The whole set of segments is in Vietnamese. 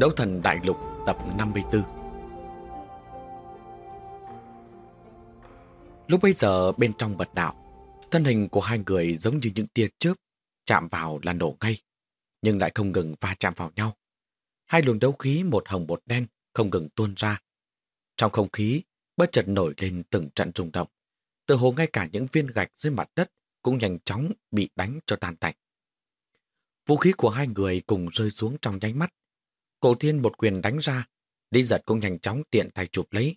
Đấu thần đại lục tập 54 Lúc bây giờ bên trong bật đảo, thân hình của hai người giống như những tia chớp chạm vào là nổ ngay, nhưng lại không ngừng va chạm vào nhau. Hai luồng đấu khí một hồng một đen không ngừng tuôn ra. Trong không khí, bất chợt nổi lên từng trận rung động. Từ hồ ngay cả những viên gạch dưới mặt đất cũng nhanh chóng bị đánh cho tan tành. Vũ khí của hai người cùng rơi xuống trong nháy mắt. Cổ thiên một quyền đánh ra, Lý giật cũng nhanh chóng tiện tay chụp lấy.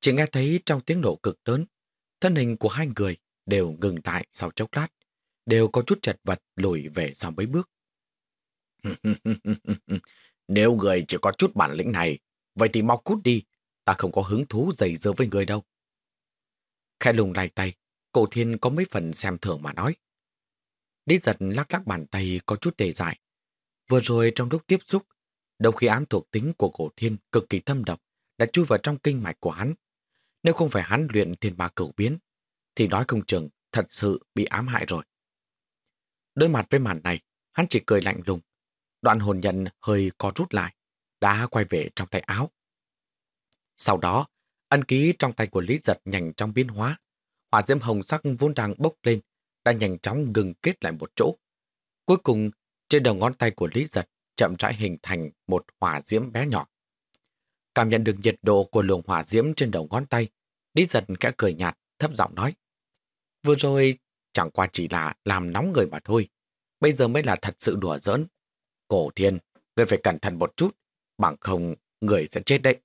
Chỉ nghe thấy trong tiếng nổ cực lớn, thân hình của hai người đều ngừng lại sau chốc lát, đều có chút chật vật lùi về sau mấy bước. Nếu người chỉ có chút bản lĩnh này, vậy thì mau cút đi, ta không có hứng thú dày dưa với người đâu. Khẽ lùng lại tay, cổ thiên có mấy phần xem thường mà nói. Lý giật lắc lắc bàn tay có chút tề dại. Vừa rồi trong lúc tiếp xúc, đầu khí ám thuộc tính của cổ thiên cực kỳ thâm độc đã chui vào trong kinh mạch của hắn. Nếu không phải hắn luyện thiên ba cửu biến, thì nói không chừng thật sự bị ám hại rồi. Đối mặt với màn này, hắn chỉ cười lạnh lùng. Đoạn hồn nhận hơi có rút lại, đã quay về trong tay áo. Sau đó, ân ký trong tay của Lý Giật nhanh trong biến hóa. Hỏa diễm hồng sắc vốn đang bốc lên, đã nhanh chóng ngừng kết lại một chỗ. Cuối cùng, trên đầu ngón tay của Lý Giật chậm rãi hình thành một hỏa diễm bé nhỏ. Cảm nhận được nhiệt độ của luồng hỏa diễm trên đầu ngón tay, Lý Giật kẽ cười nhạt, thấp giọng nói. Vừa rồi chẳng qua chỉ là làm nóng người mà thôi. Bây giờ mới là thật sự đùa giỡn. Cổ thiên, người phải cẩn thận một chút, bằng không người sẽ chết đấy.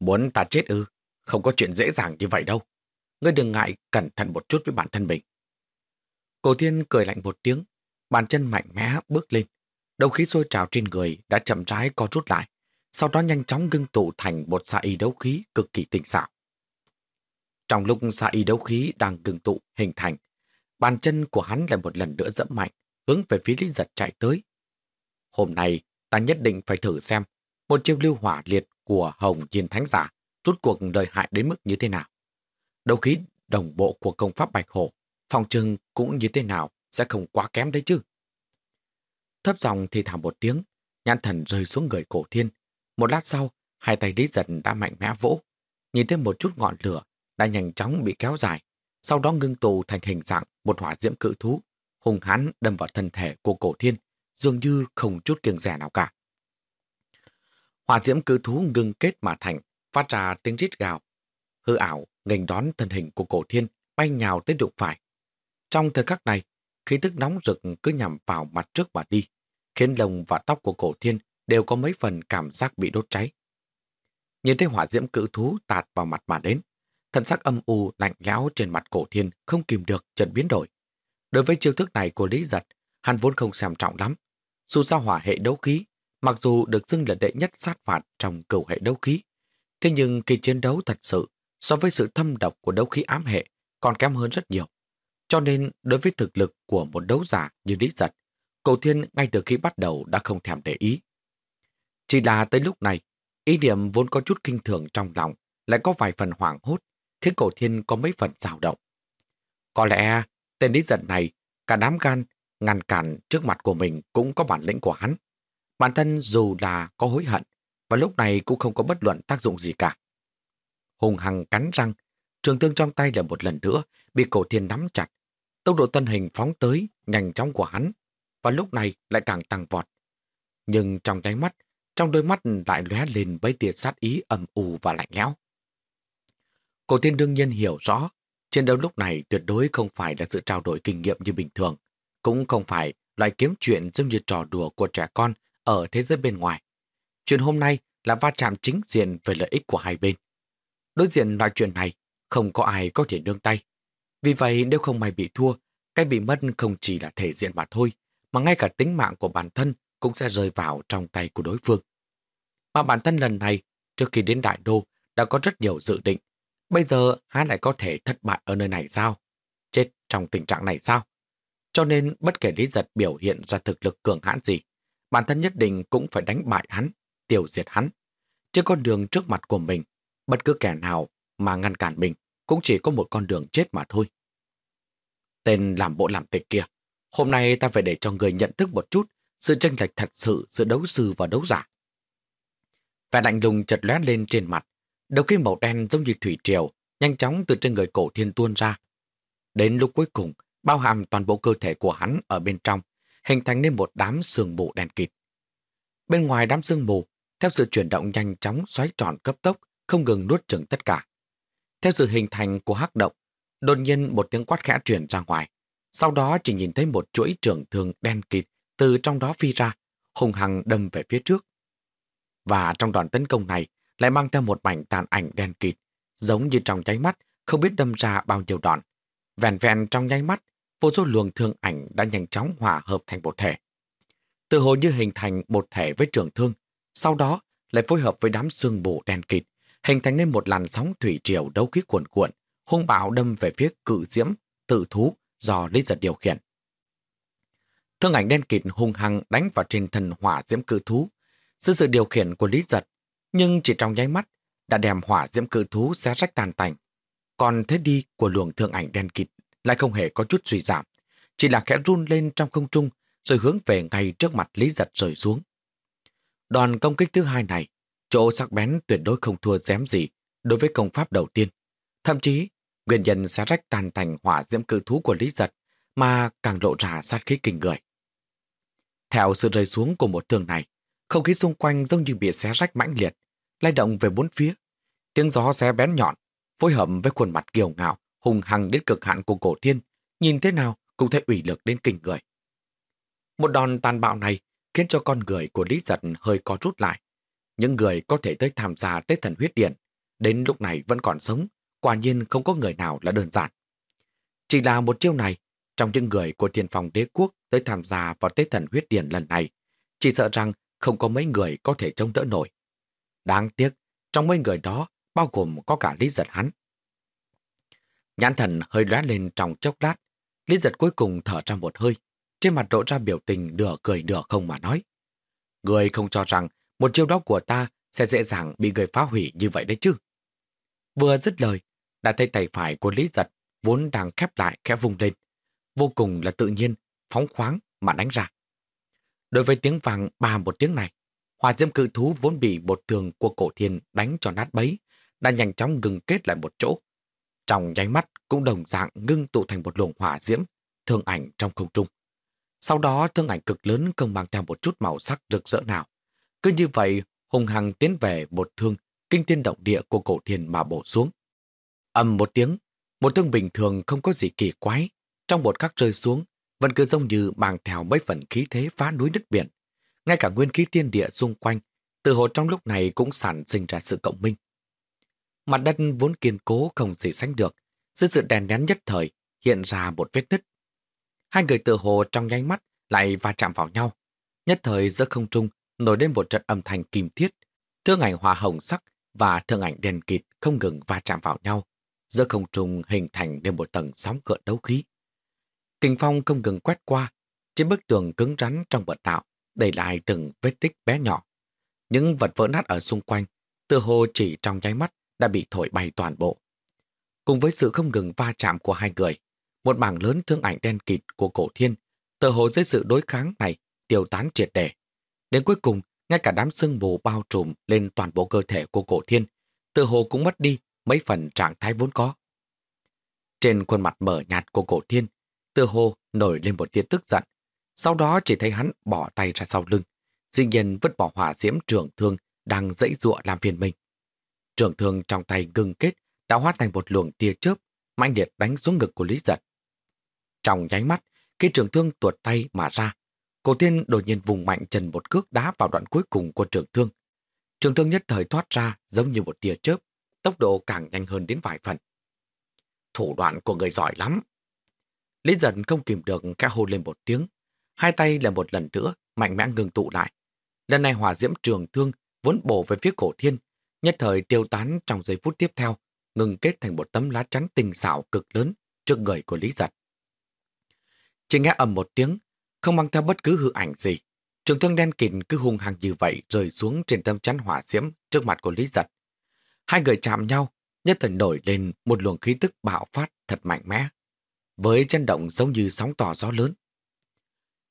Muốn ta chết ư? Không có chuyện dễ dàng như vậy đâu. Ngươi đừng ngại cẩn thận một chút với bản thân mình. Cổ thiên cười lạnh một tiếng, bàn chân mạnh mẽ bước lên. Đầu khí sôi trào trên người đã chậm rãi co rút lại, sau đó nhanh chóng ngưng tụ thành một xạ y đấu khí cực kỳ tinh xảo. Trong lúc xạ y đấu khí đang ngưng tụ hình thành, bàn chân của hắn lại một lần nữa dẫm mạnh, hướng về phía Lý Giật chạy tới. Hôm nay, ta nhất định phải thử xem một chiêu lưu hỏa liệt của Hồng diên Thánh Giả rút cuộc đời hại đến mức như thế nào. Đấu khí đồng bộ của công pháp Bạch Hổ, phòng trưng cũng như thế nào sẽ không quá kém đấy chứ. Thấp dòng thì thảm một tiếng, nhãn thần rơi xuống người cổ thiên. Một lát sau, hai tay Lý Giật đã mạnh mẽ vỗ. Nhìn thêm một chút ngọn lửa đã nhanh chóng bị kéo dài, sau đó ngưng tụ thành hình dạng một hỏa diễm cự thú, hùng hãn đâm vào thân thể của cổ thiên, dường như không chút kiêng rẻ nào cả. Hỏa diễm cự thú ngưng kết mà thành, phát ra tiếng rít gào. Hư ảo, nghênh đón thân hình của cổ thiên, bay nhào tới đụng phải. Trong thời khắc này, khí tức nóng rực cứ nhằm vào mặt trước mà đi, khiến lông và tóc của cổ thiên đều có mấy phần cảm giác bị đốt cháy. Nhìn thấy hỏa diễm cự thú tạt vào mặt mà đến, thần sắc âm u lạnh lẽo trên mặt cổ thiên không kìm được trần biến đổi. Đối với chiêu thức này của Lý Giật, hắn vốn không xem trọng lắm. Dù sao hỏa hệ đấu khí, mặc dù được xưng là đệ nhất sát phạt trong cửu hệ đấu khí, thế nhưng kỳ chiến đấu thật sự so với sự thâm độc của đấu khí ám hệ còn kém hơn rất nhiều. Cho nên đối với thực lực của một đấu giả như Lý Giật, cầu thiên ngay từ khi bắt đầu đã không thèm để ý. Chỉ là tới lúc này, ý niệm vốn có chút kinh thường trong lòng lại có vài phần hoảng hốt khiến cầu thiên có mấy phần dao động. Có lẽ tên lý giận này, cả đám gan, ngăn cản trước mặt của mình cũng có bản lĩnh của hắn. Bản thân dù là có hối hận, và lúc này cũng không có bất luận tác dụng gì cả. Hùng hằng cắn răng, trường thương trong tay là một lần nữa bị cổ thiên nắm chặt. Tốc độ tân hình phóng tới, nhanh chóng của hắn, và lúc này lại càng tăng vọt. Nhưng trong đáy mắt, trong đôi mắt lại lóe lên với tia sát ý ầm u và lạnh lẽo. Cổ tiên đương nhiên hiểu rõ, chiến đấu lúc này tuyệt đối không phải là sự trao đổi kinh nghiệm như bình thường, cũng không phải loại kiếm chuyện giống như trò đùa của trẻ con ở thế giới bên ngoài. Chuyện hôm nay là va chạm chính diện về lợi ích của hai bên. Đối diện loại chuyện này, không có ai có thể nương tay. Vì vậy nếu không may bị thua, cái bị mất không chỉ là thể diện mà thôi, mà ngay cả tính mạng của bản thân cũng sẽ rơi vào trong tay của đối phương. Mà bản thân lần này, trước khi đến Đại Đô, đã có rất nhiều dự định. Bây giờ hắn lại có thể thất bại ở nơi này sao? Chết trong tình trạng này sao? Cho nên bất kể Lý Giật biểu hiện ra thực lực cường hãn gì, bản thân nhất định cũng phải đánh bại hắn, tiêu diệt hắn. Trên con đường trước mặt của mình, bất cứ kẻ nào mà ngăn cản mình cũng chỉ có một con đường chết mà thôi. Tên làm bộ làm tịch kia, hôm nay ta phải để cho người nhận thức một chút sự tranh lệch thật sự giữa đấu sư và đấu giả. Vẻ lạnh lùng chợt lóe lên trên mặt, đầu kim màu đen giống như thủy triều, nhanh chóng từ trên người cổ thiên tuôn ra. Đến lúc cuối cùng, bao hàm toàn bộ cơ thể của hắn ở bên trong, hình thành nên một đám sương mù đen kịt. Bên ngoài đám sương mù, theo sự chuyển động nhanh chóng xoáy tròn cấp tốc, không ngừng nuốt chửng tất cả. Theo sự hình thành của hắc động, đột nhiên một tiếng quát khẽ truyền ra ngoài. Sau đó chỉ nhìn thấy một chuỗi trường thương đen kịt từ trong đó phi ra, hùng hằng đâm về phía trước. Và trong đòn tấn công này lại mang theo một mảnh tàn ảnh đen kịt, giống như trong nháy mắt, không biết đâm ra bao nhiêu đòn. Vẹn vẹn trong nháy mắt, vô số luồng thương ảnh đã nhanh chóng hòa hợp thành một thể. Từ hồ như hình thành một thể với trường thương, sau đó lại phối hợp với đám xương mù đen kịt, hình thành nên một làn sóng thủy triều đấu khí cuồn cuộn, hung bạo đâm về phía cự diễm, tự thú do Lý Giật điều khiển. Thương ảnh đen kịt hung hăng đánh vào trên thần hỏa diễm cự thú, dưới sự điều khiển của Lý Giật, nhưng chỉ trong nháy mắt đã đem hỏa diễm cự thú xé rách tàn tành. Còn thế đi của luồng thương ảnh đen kịt lại không hề có chút suy giảm, chỉ là khẽ run lên trong không trung rồi hướng về ngay trước mặt Lý Giật rời xuống. Đòn công kích thứ hai này, chỗ sắc bén tuyệt đối không thua dém gì đối với công pháp đầu tiên. Thậm chí, nguyên nhân xé rách tàn thành hỏa diễm cự thú của Lý Giật mà càng lộ ra sát khí kinh người. Theo sự rơi xuống của một thương này, không khí xung quanh giống như bị xé rách mãnh liệt, lay động về bốn phía. Tiếng gió xé bén nhọn, phối hợp với khuôn mặt kiều ngạo, hùng hằng đến cực hạn của cổ thiên, nhìn thế nào cũng thấy ủy lực đến kinh người. Một đòn tàn bạo này khiến cho con người của Lý Giật hơi có rút lại. Những người có thể tới tham gia Tết Thần Huyết Điện, đến lúc này vẫn còn sống, quả nhiên không có người nào là đơn giản. Chỉ là một chiêu này, trong những người của thiên phòng đế quốc tới tham gia vào Tết Thần Huyết Điện lần này, chỉ sợ rằng không có mấy người có thể chống đỡ nổi. Đáng tiếc, trong mấy người đó bao gồm có cả Lý Giật hắn. Nhãn thần hơi lóe lên trong chốc lát, Lý Giật cuối cùng thở ra một hơi, trên mặt lộ ra biểu tình nửa cười nửa không mà nói. Người không cho rằng một chiêu đó của ta sẽ dễ dàng bị người phá hủy như vậy đấy chứ. Vừa dứt lời, đã thấy tay phải của Lý Giật vốn đang khép lại khẽ vùng lên. Vô cùng là tự nhiên, phóng khoáng mà đánh ra. Đối với tiếng vàng ba một tiếng này, hỏa diễm cự thú vốn bị một tường của cổ thiên đánh cho nát bấy, đã nhanh chóng ngừng kết lại một chỗ. Trong nháy mắt cũng đồng dạng ngưng tụ thành một luồng hỏa diễm, thương ảnh trong không trung. Sau đó thương ảnh cực lớn không mang theo một chút màu sắc rực rỡ nào. Cứ như vậy, hùng hằng tiến về một thương kinh thiên động địa của cổ thiền mà bổ xuống. Âm một tiếng, một thương bình thường không có gì kỳ quái, trong một khắc rơi xuống, vẫn cứ giống như mang theo mấy phần khí thế phá núi đất biển. Ngay cả nguyên khí thiên địa xung quanh, từ hồ trong lúc này cũng sản sinh ra sự cộng minh. Mặt đất vốn kiên cố không gì sánh được, dưới sự đèn nén nhất thời hiện ra một vết nứt. Hai người tự hồ trong nháy mắt lại va chạm vào nhau. Nhất thời giữa không trung nổi lên một trận âm thanh kim thiết, thương ảnh hòa hồng sắc và thương ảnh đèn kịt không ngừng va chạm vào nhau. Giữa không trung hình thành nên một tầng sóng cợn đấu khí. Kinh phong không ngừng quét qua, trên bức tường cứng rắn trong bờ tạo, để lại từng vết tích bé nhỏ. Những vật vỡ nát ở xung quanh, từ hồ chỉ trong nháy mắt đã bị thổi bay toàn bộ. Cùng với sự không ngừng va chạm của hai người, một mảng lớn thương ảnh đen kịt của cổ thiên, tờ hồ dưới sự đối kháng này tiêu tán triệt để. Đến cuối cùng, ngay cả đám sương mù bao trùm lên toàn bộ cơ thể của cổ thiên, tự hồ cũng mất đi mấy phần trạng thái vốn có. Trên khuôn mặt mở nhạt của cổ thiên, tự hồ nổi lên một tia tức giận. Sau đó chỉ thấy hắn bỏ tay ra sau lưng, dĩ nhiên vứt bỏ hỏa diễm trường thương đang dãy dụa làm phiền mình. Trường thương trong tay gừng kết đã hóa thành một luồng tia chớp, mạnh liệt đánh xuống ngực của Lý Giật. Trong nháy mắt, khi trường thương tuột tay mà ra, cổ tiên đột nhiên vùng mạnh chân một cước đá vào đoạn cuối cùng của trường thương. Trường thương nhất thời thoát ra giống như một tia chớp, tốc độ càng nhanh hơn đến vài phần. thủ đoạn của người giỏi lắm. Lý Dần không kìm được khẽ hô lên một tiếng. Hai tay là một lần nữa mạnh mẽ ngừng tụ lại. Lần này hỏa diễm trường thương vốn bổ về phía cổ thiên, nhất thời tiêu tán trong giây phút tiếp theo, ngừng kết thành một tấm lá chắn tình xảo cực lớn trước người của Lý Giật. Chỉ nghe ầm một tiếng, không mang theo bất cứ hư ảnh gì. Trường thương đen kịt cứ hung hăng như vậy rơi xuống trên tâm chắn hỏa diễm trước mặt của Lý Giật. Hai người chạm nhau, nhất thời nổi lên một luồng khí tức bạo phát thật mạnh mẽ, với chân động giống như sóng tỏ gió lớn.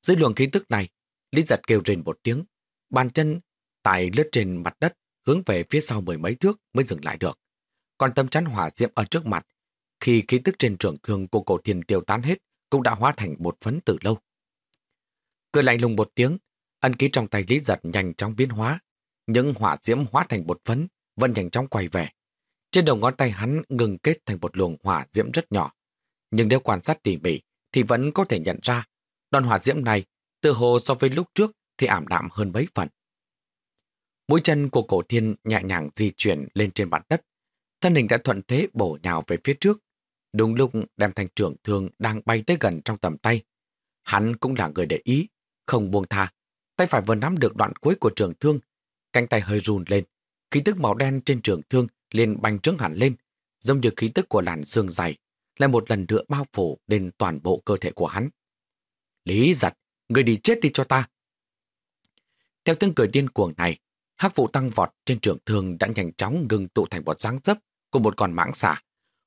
Dưới luồng khí tức này, Lý Giật kêu rền một tiếng, bàn chân tài lướt trên mặt đất hướng về phía sau mười mấy thước mới dừng lại được. Còn tâm chắn hỏa diễm ở trước mặt, khi khí tức trên trường thương của cổ thiền tiêu tán hết, cũng đã hóa thành một phấn từ lâu. Cười lạnh lùng một tiếng, ân ký trong tay Lý Giật nhanh chóng biến hóa. Những hỏa diễm hóa thành bột phấn, vẫn nhanh chóng quay về. Trên đầu ngón tay hắn ngừng kết thành một luồng hỏa diễm rất nhỏ. Nhưng nếu quan sát tỉ mỉ, thì vẫn có thể nhận ra, đoàn hỏa diễm này, từ hồ so với lúc trước thì ảm đạm hơn mấy phần. Mũi chân của cổ thiên nhẹ nhàng di chuyển lên trên mặt đất. Thân hình đã thuận thế bổ nhào về phía trước. Đúng lúc đem thanh trưởng thương đang bay tới gần trong tầm tay. Hắn cũng là người để ý, không buông tha. Tay phải vừa nắm được đoạn cuối của trường thương. Cánh tay hơi run lên. Khí tức màu đen trên trường thương liền bành trướng hẳn lên, giống như khí tức của làn xương dày, lại một lần nữa bao phủ lên toàn bộ cơ thể của hắn. Lý giật, người đi chết đi cho ta. Theo tiếng cười điên cuồng này, hắc vụ tăng vọt trên trường thương đã nhanh chóng ngừng tụ thành một dáng dấp của một con mãng xà,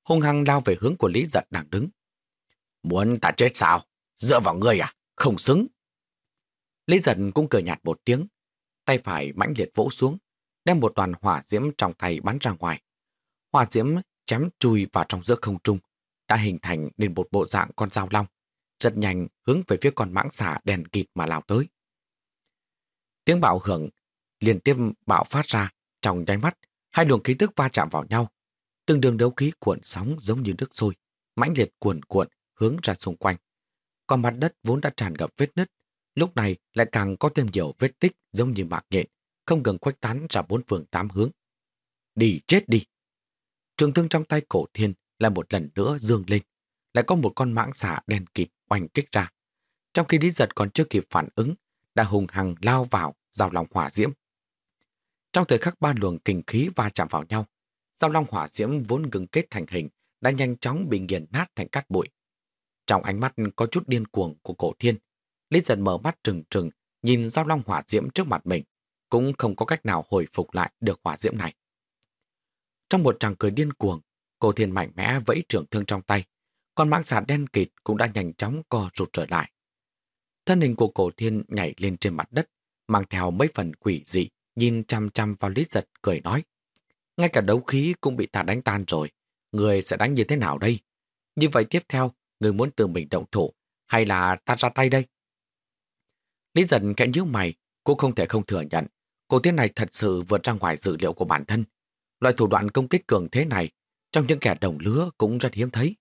hung hăng lao về hướng của Lý giật đang đứng. Muốn ta chết sao? Dựa vào ngươi à? Không xứng. Lý giật cũng cười nhạt một tiếng, tay phải mãnh liệt vỗ xuống, đem một đoàn hỏa diễm trong tay bắn ra ngoài. Hỏa diễm chém chui vào trong giữa không trung, đã hình thành nên một bộ dạng con dao long, rất nhanh hướng về phía con mãng xà đèn kịt mà lao tới. Tiếng bạo hưởng liên tiếp bạo phát ra trong nháy mắt, hai luồng khí tức va chạm vào nhau. Từng đường đấu khí cuộn sóng giống như nước sôi, mãnh liệt cuộn cuộn hướng ra xung quanh. Còn mặt đất vốn đã tràn ngập vết nứt, lúc này lại càng có thêm nhiều vết tích giống như mạc nhện, không ngừng khuếch tán ra bốn phương tám hướng. Đi chết đi! Trường thương trong tay cổ thiên lại một lần nữa dương lên. Lại có một con mãng xà đen kịt oanh kích ra. Trong khi Lý Giật còn chưa kịp phản ứng, đã hùng hằng lao vào giao lòng hỏa diễm. Trong thời khắc ba luồng kinh khí va chạm vào nhau, giao long hỏa diễm vốn ngừng kết thành hình đã nhanh chóng bị nghiền nát thành cát bụi. Trong ánh mắt có chút điên cuồng của cổ thiên, Lý Giật mở mắt trừng trừng nhìn giao long hỏa diễm trước mặt mình cũng không có cách nào hồi phục lại được hỏa diễm này. Trong một tràng cười điên cuồng, cô thiên mạnh mẽ vẫy trưởng thương trong tay, còn mãng xà đen kịt cũng đã nhanh chóng co rụt trở lại. Thân hình của cổ thiên nhảy lên trên mặt đất, mang theo mấy phần quỷ dị, nhìn chăm chăm vào lý giật cười nói. Ngay cả đấu khí cũng bị ta đánh tan rồi, người sẽ đánh như thế nào đây? Như vậy tiếp theo, người muốn tự mình động thủ, hay là ta ra tay đây? Lý giật kẽ nhíu mày, cô không thể không thừa nhận Cô tiến này thật sự vượt ra ngoài dự liệu của bản thân. Loại thủ đoạn công kích cường thế này trong những kẻ đồng lứa cũng rất hiếm thấy.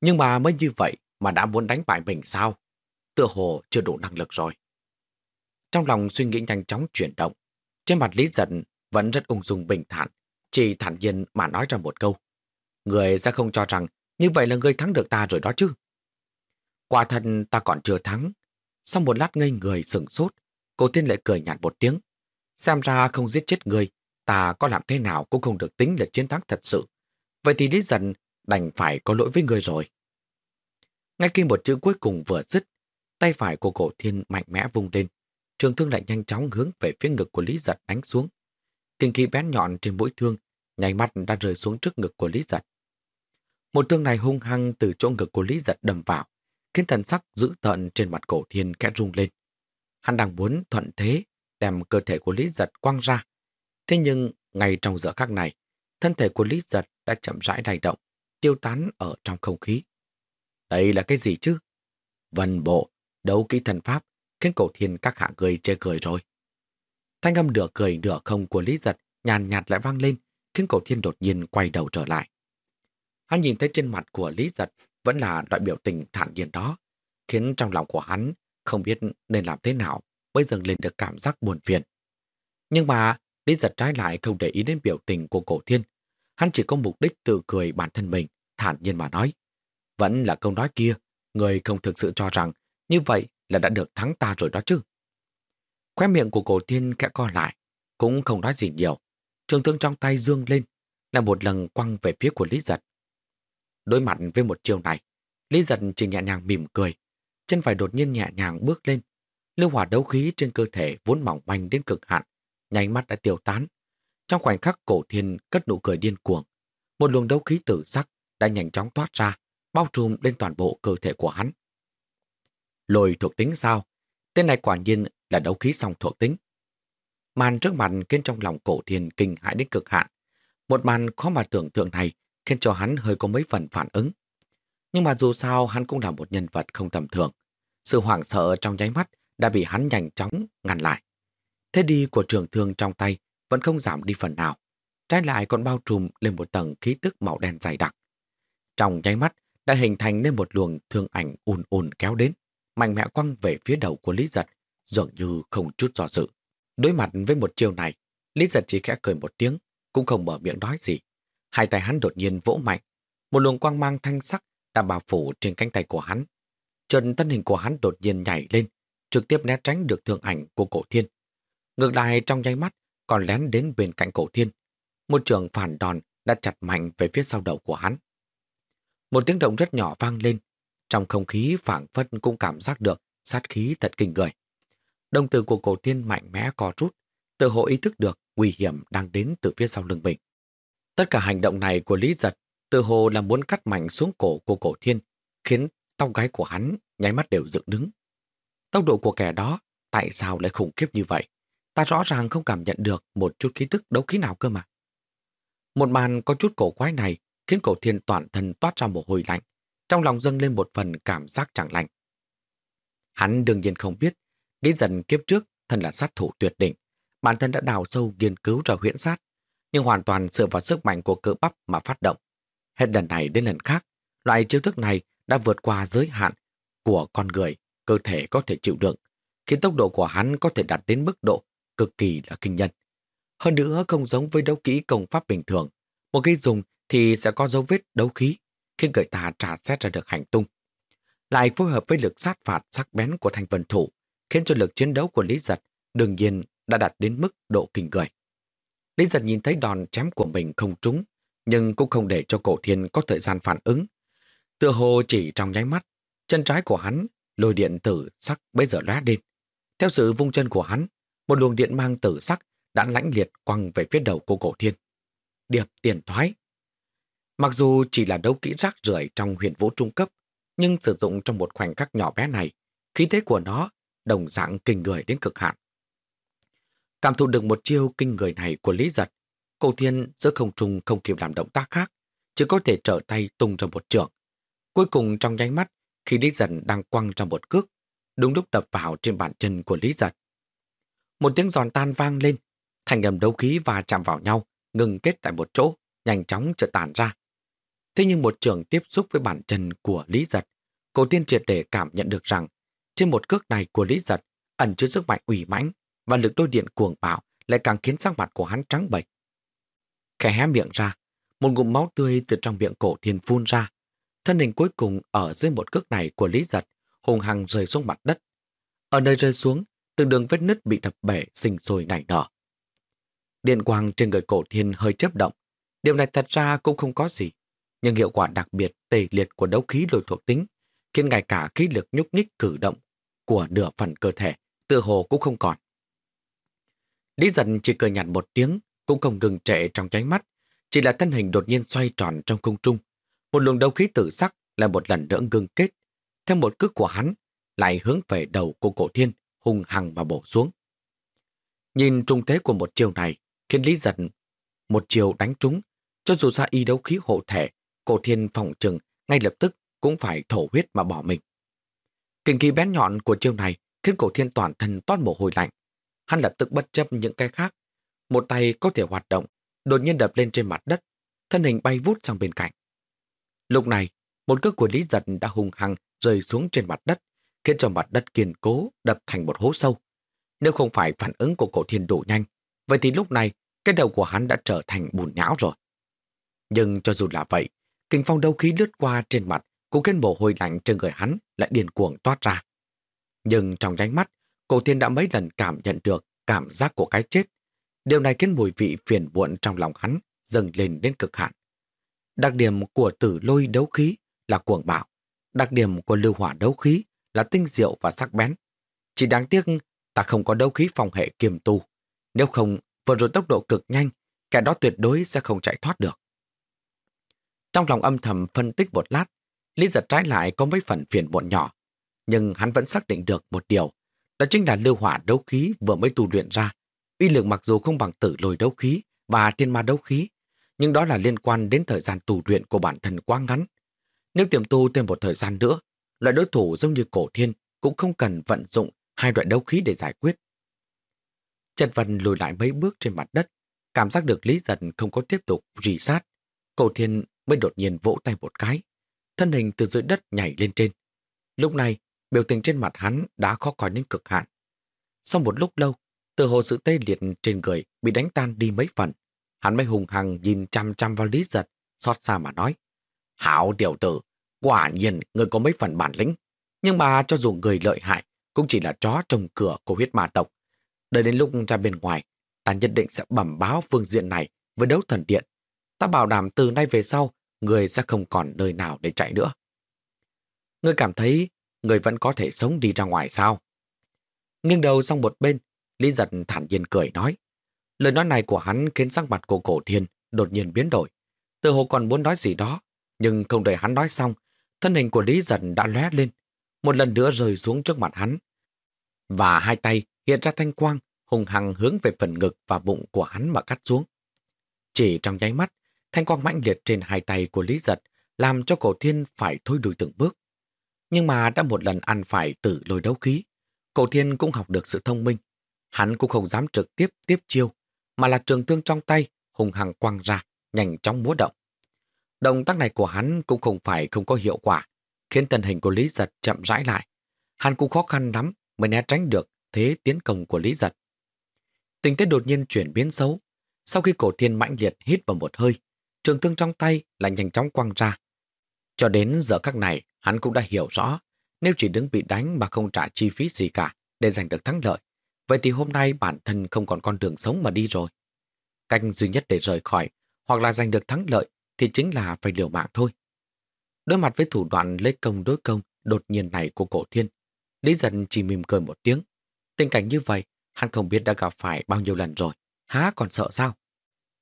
Nhưng mà mới như vậy mà đã muốn đánh bại mình sao? Tựa hồ chưa đủ năng lực rồi. Trong lòng suy nghĩ nhanh chóng chuyển động. Trên mặt Lý Giận vẫn rất ung dung bình thản, chỉ thản nhiên mà nói ra một câu. Người sẽ không cho rằng như vậy là người thắng được ta rồi đó chứ. Quả thật ta còn chưa thắng. Sau một lát ngây người sửng sốt, cô tiên lại cười nhạt một tiếng. Xem ra không giết chết người, ta có làm thế nào cũng không được tính là chiến thắng thật sự. Vậy thì Lý Dần đành phải có lỗi với người rồi. Ngay khi một chữ cuối cùng vừa dứt, tay phải của cổ thiên mạnh mẽ vung lên. Trường thương lại nhanh chóng hướng về phía ngực của Lý Giật đánh xuống. Kinh khí bén nhọn trên mũi thương, nhảy mắt đã rơi xuống trước ngực của Lý Giật. Một thương này hung hăng từ chỗ ngực của Lý Giật đầm vào, khiến thần sắc dữ tợn trên mặt cổ thiên kẽ rung lên. Hắn đang muốn thuận thế đem cơ thể của Lý Giật quăng ra. Thế nhưng, ngay trong giờ khắc này, thân thể của Lý Giật đã chậm rãi đầy động, tiêu tán ở trong không khí. Đây là cái gì chứ? Vân bộ, đấu kỹ thần pháp, khiến cổ thiên các hạ người chê cười rồi. Thanh âm nửa cười nửa không của Lý Giật nhàn nhạt lại vang lên, khiến cổ thiên đột nhiên quay đầu trở lại. Hắn nhìn thấy trên mặt của Lý Giật vẫn là loại biểu tình thản nhiên đó, khiến trong lòng của hắn không biết nên làm thế nào mới dâng lên được cảm giác buồn phiền. Nhưng mà Lý giật trái lại không để ý đến biểu tình của cổ thiên. Hắn chỉ có mục đích tự cười bản thân mình, thản nhiên mà nói. Vẫn là câu nói kia, người không thực sự cho rằng như vậy là đã được thắng ta rồi đó chứ. Khóe miệng của cổ thiên kẽ co lại, cũng không nói gì nhiều. Trường thương trong tay dương lên, là một lần quăng về phía của Lý Giật. Đối mặt với một chiều này, Lý Giật chỉ nhẹ nhàng mỉm cười, chân phải đột nhiên nhẹ nhàng bước lên. Lưu hỏa đấu khí trên cơ thể vốn mỏng manh đến cực hạn, nháy mắt đã tiêu tán. Trong khoảnh khắc cổ thiên cất nụ cười điên cuồng, một luồng đấu khí tử sắc đã nhanh chóng toát ra, bao trùm lên toàn bộ cơ thể của hắn. Lồi thuộc tính sao? Tên này quả nhiên là đấu khí song thuộc tính. Màn trước mặt khiến trong lòng cổ thiên kinh hãi đến cực hạn. Một màn khó mà tưởng tượng này khiến cho hắn hơi có mấy phần phản ứng. Nhưng mà dù sao hắn cũng là một nhân vật không tầm thường. Sự hoảng sợ trong nháy mắt đã bị hắn nhanh chóng ngăn lại. Thế đi của trường thương trong tay vẫn không giảm đi phần nào. Trái lại còn bao trùm lên một tầng khí tức màu đen dày đặc. Trong nháy mắt đã hình thành nên một luồng thương ảnh ùn ùn kéo đến, mạnh mẽ quăng về phía đầu của Lý Giật, dường như không chút do dự. Đối mặt với một chiêu này, Lý Giật chỉ khẽ cười một tiếng, cũng không mở miệng nói gì. Hai tay hắn đột nhiên vỗ mạnh, một luồng quang mang thanh sắc đã bao phủ trên cánh tay của hắn. Trần thân hình của hắn đột nhiên nhảy lên, trực tiếp né tránh được thương ảnh của cổ thiên. Ngược lại trong nháy mắt, còn lén đến bên cạnh cổ thiên. Một trường phản đòn đã chặt mạnh về phía sau đầu của hắn. Một tiếng động rất nhỏ vang lên, trong không khí phảng phất cũng cảm giác được sát khí thật kinh người. Đồng tử của cổ thiên mạnh mẽ co rút, tự hộ ý thức được nguy hiểm đang đến từ phía sau lưng mình. Tất cả hành động này của Lý Giật tự hồ là muốn cắt mạnh xuống cổ của cổ thiên, khiến tóc gáy của hắn nháy mắt đều dựng đứng. Tốc độ của kẻ đó tại sao lại khủng khiếp như vậy? Ta rõ ràng không cảm nhận được một chút khí tức đấu khí nào cơ mà. Một màn có chút cổ quái này khiến cổ thiên toàn thân toát ra mồ hôi lạnh, trong lòng dâng lên một phần cảm giác chẳng lành. Hắn đương nhiên không biết, lý dần kiếp trước thân là sát thủ tuyệt đỉnh, bản thân đã đào sâu nghiên cứu ra huyễn sát, nhưng hoàn toàn dựa vào sức mạnh của cơ bắp mà phát động. Hết lần này đến lần khác, loại chiêu thức này đã vượt qua giới hạn của con người, cơ thể có thể chịu đựng, khiến tốc độ của hắn có thể đạt đến mức độ cực kỳ là kinh nhân. Hơn nữa không giống với đấu kỹ công pháp bình thường, một khi dùng thì sẽ có dấu vết đấu khí, khiến người ta trả xét ra được hành tung. Lại phối hợp với lực sát phạt sắc bén của thành vân thủ, khiến cho lực chiến đấu của Lý Giật đương nhiên đã đạt đến mức độ kinh người. Lý giật nhìn thấy đòn chém của mình không trúng, nhưng cũng không để cho cổ thiên có thời gian phản ứng. Tựa hồ chỉ trong nháy mắt, chân trái của hắn, lôi điện tử sắc bây giờ lóe lên. Theo sự vung chân của hắn, một luồng điện mang tử sắc đã lãnh liệt quăng về phía đầu của cổ thiên. Điệp tiền thoái. Mặc dù chỉ là đấu kỹ rác rưởi trong huyền vũ trung cấp, nhưng sử dụng trong một khoảnh khắc nhỏ bé này, khí thế của nó đồng dạng kinh người đến cực hạn. Cảm thụ được một chiêu kinh người này của Lý Giật, cổ thiên giữa không trung không kịp làm động tác khác, chỉ có thể trở tay tung ra một trường. Cuối cùng trong nháy mắt, khi Lý Giật đang quăng ra một cước, đúng lúc đập vào trên bàn chân của Lý Giật. Một tiếng giòn tan vang lên, thành âm đấu khí và chạm vào nhau, ngừng kết tại một chỗ, nhanh chóng trở tàn ra. Thế nhưng một trường tiếp xúc với bàn chân của Lý Giật, cổ Thiên triệt để cảm nhận được rằng trên một cước này của Lý Giật ẩn chứa sức mạnh ủy mãnh và lực đôi điện cuồng bạo lại càng khiến sắc mặt của hắn trắng bệch. Khẽ hé miệng ra, một ngụm máu tươi từ trong miệng cổ thiên phun ra. Thân hình cuối cùng ở dưới một cước này của Lý Giật, hùng hằng rơi xuống mặt đất. Ở nơi rơi xuống, từng đường vết nứt bị đập bể sinh sôi nảy nở. Điện quang trên người cổ thiên hơi chấp động. Điều này thật ra cũng không có gì. Nhưng hiệu quả đặc biệt tề liệt của đấu khí lôi thuộc tính khiến ngay cả khí lực nhúc nhích cử động của nửa phần cơ thể tự hồ cũng không còn. Lý giận chỉ cười nhạt một tiếng, cũng không ngừng trệ trong cháy mắt, chỉ là thân hình đột nhiên xoay tròn trong không trung. Một luồng đấu khí tử sắc lại một lần nữa ngưng kết. Theo một cước của hắn, lại hướng về đầu của cổ thiên, hung hăng mà bổ xuống. Nhìn trung thế của một chiều này, khiến Lý giận một chiều đánh trúng, cho dù ra y đấu khí hộ thể, cổ thiên phòng trừng ngay lập tức cũng phải thổ huyết mà bỏ mình. Kinh khí bén nhọn của chiêu này khiến cổ thiên toàn thân toát mồ hôi lạnh, Hắn lập tức bất chấp những cái khác. Một tay có thể hoạt động, đột nhiên đập lên trên mặt đất, thân hình bay vút sang bên cạnh. Lúc này, một cước của Lý Giật đã hùng hăng rơi xuống trên mặt đất, khiến cho mặt đất kiên cố đập thành một hố sâu. Nếu không phải phản ứng của cổ thiên đủ nhanh, vậy thì lúc này cái đầu của hắn đã trở thành bùn nhão rồi. Nhưng cho dù là vậy, Kinh phong đấu khí lướt qua trên mặt, cũng khiến mồ hôi lạnh trên người hắn lại điền cuồng toát ra. Nhưng trong nháy mắt, cổ thiên đã mấy lần cảm nhận được cảm giác của cái chết. Điều này khiến mùi vị phiền muộn trong lòng hắn dâng lên đến cực hạn. Đặc điểm của tử lôi đấu khí là cuồng bạo. Đặc điểm của lưu hỏa đấu khí là tinh diệu và sắc bén. Chỉ đáng tiếc ta không có đấu khí phòng hệ kiềm tu. Nếu không, vừa rồi tốc độ cực nhanh, kẻ đó tuyệt đối sẽ không chạy thoát được. Trong lòng âm thầm phân tích một lát, Lý giật trái lại có mấy phần phiền muộn nhỏ. Nhưng hắn vẫn xác định được một điều, đó chính là lưu hỏa đấu khí vừa mới tu luyện ra. Uy lực mặc dù không bằng tử lôi đấu khí và thiên ma đấu khí, nhưng đó là liên quan đến thời gian tu luyện của bản thân quá ngắn. Nếu tiềm tu thêm một thời gian nữa, loại đối thủ giống như cổ thiên cũng không cần vận dụng hai loại đấu khí để giải quyết. Trần Vân lùi lại mấy bước trên mặt đất, cảm giác được Lý Giật không có tiếp tục rì sát. Cổ thiên mới đột nhiên vỗ tay một cái, thân hình từ dưới đất nhảy lên trên. Lúc này, biểu tình trên mặt hắn đã khó coi đến cực hạn. Sau một lúc lâu, từ hồ sự tê liệt trên người bị đánh tan đi mấy phần. Hắn mới hùng hằng nhìn chăm chăm vào Lý Giật, xót xa mà nói. Hảo tiểu tử, quả nhiên người có mấy phần bản lĩnh. Nhưng mà cho dù người lợi hại, cũng chỉ là chó trồng cửa của huyết ma tộc. Đợi đến lúc ra bên ngoài, ta nhất định sẽ bẩm báo phương diện này với đấu thần điện. Ta bảo đảm từ nay về sau, người sẽ không còn nơi nào để chạy nữa. Người cảm thấy người vẫn có thể sống đi ra ngoài sao? Nghiêng đầu sang một bên, Lý giật thản nhiên cười nói. Lời nói này của hắn khiến sắc mặt của cổ thiên đột nhiên biến đổi. Từ hồ còn muốn nói gì đó, nhưng không đợi hắn nói xong, thân hình của Lý giật đã lóe lên, một lần nữa rơi xuống trước mặt hắn. Và hai tay hiện ra thanh quang, hùng hằng hướng về phần ngực và bụng của hắn mà cắt xuống. Chỉ trong nháy mắt, thanh quang mãnh liệt trên hai tay của Lý Giật làm cho cổ thiên phải thôi đuổi từng bước. Nhưng mà đã một lần ăn phải tử lôi đấu khí, cổ thiên cũng học được sự thông minh. Hắn cũng không dám trực tiếp tiếp chiêu, mà là trường thương trong tay, hùng hằng quăng ra, nhanh chóng múa động. Động tác này của hắn cũng không phải không có hiệu quả, khiến tình hình của Lý Giật chậm rãi lại. Hắn cũng khó khăn lắm mới né tránh được thế tiến công của Lý Giật. Tình thế đột nhiên chuyển biến xấu. Sau khi cổ thiên mãnh liệt hít vào một hơi, trường thương trong tay lại nhanh chóng quăng ra. Cho đến giờ các này, hắn cũng đã hiểu rõ, nếu chỉ đứng bị đánh mà không trả chi phí gì cả để giành được thắng lợi, vậy thì hôm nay bản thân không còn con đường sống mà đi rồi. Cách duy nhất để rời khỏi hoặc là giành được thắng lợi thì chính là phải liều mạng thôi. Đối mặt với thủ đoạn lấy công đối công đột nhiên này của cổ thiên, Lý Dân chỉ mỉm cười một tiếng. Tình cảnh như vậy, hắn không biết đã gặp phải bao nhiêu lần rồi. Há còn sợ sao?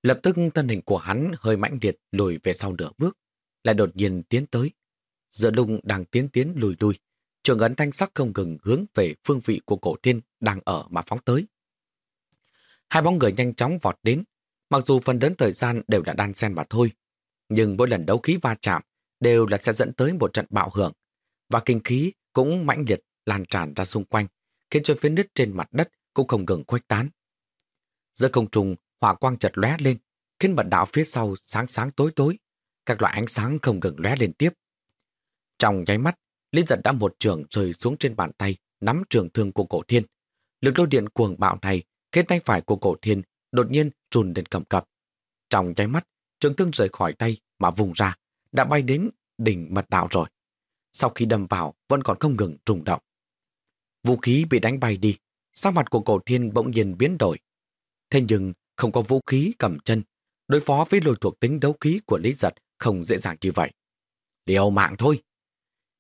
Lập tức thân hình của hắn hơi mãnh liệt lùi về sau nửa bước, lại đột nhiên tiến tới. Giữa lung đang tiến tiến lùi lùi, trường ấn thanh sắc không ngừng hướng về phương vị của cổ thiên đang ở mà phóng tới. Hai bóng người nhanh chóng vọt đến, mặc dù phần lớn thời gian đều đã đan xen mà thôi, nhưng mỗi lần đấu khí va chạm đều là sẽ dẫn tới một trận bạo hưởng, và kinh khí cũng mãnh liệt lan tràn ra xung quanh, khiến cho phía nứt trên mặt đất cũng không ngừng khuếch tán. Giữa không trùng, hỏa quang chợt lóe lên, khiến mật đạo phía sau sáng sáng tối tối. Các loại ánh sáng không ngừng lóe lên tiếp. Trong nháy mắt, Lý giật đã một trường rơi xuống trên bàn tay, nắm trường thương của cổ thiên. Lực lôi điện cuồng bạo này khiến tay phải của cổ thiên đột nhiên run lên cầm cập. Trong nháy mắt, trường thương rời khỏi tay mà vùng ra, đã bay đến đỉnh mật đạo rồi. Sau khi đâm vào, vẫn còn không ngừng rung động. Vũ khí bị đánh bay đi, sắc mặt của cổ thiên bỗng nhiên biến đổi. Thế nhưng, không có vũ khí cầm chân, đối phó với lôi thuộc tính đấu khí của Lý Giật không dễ dàng như vậy. Liều mạng thôi.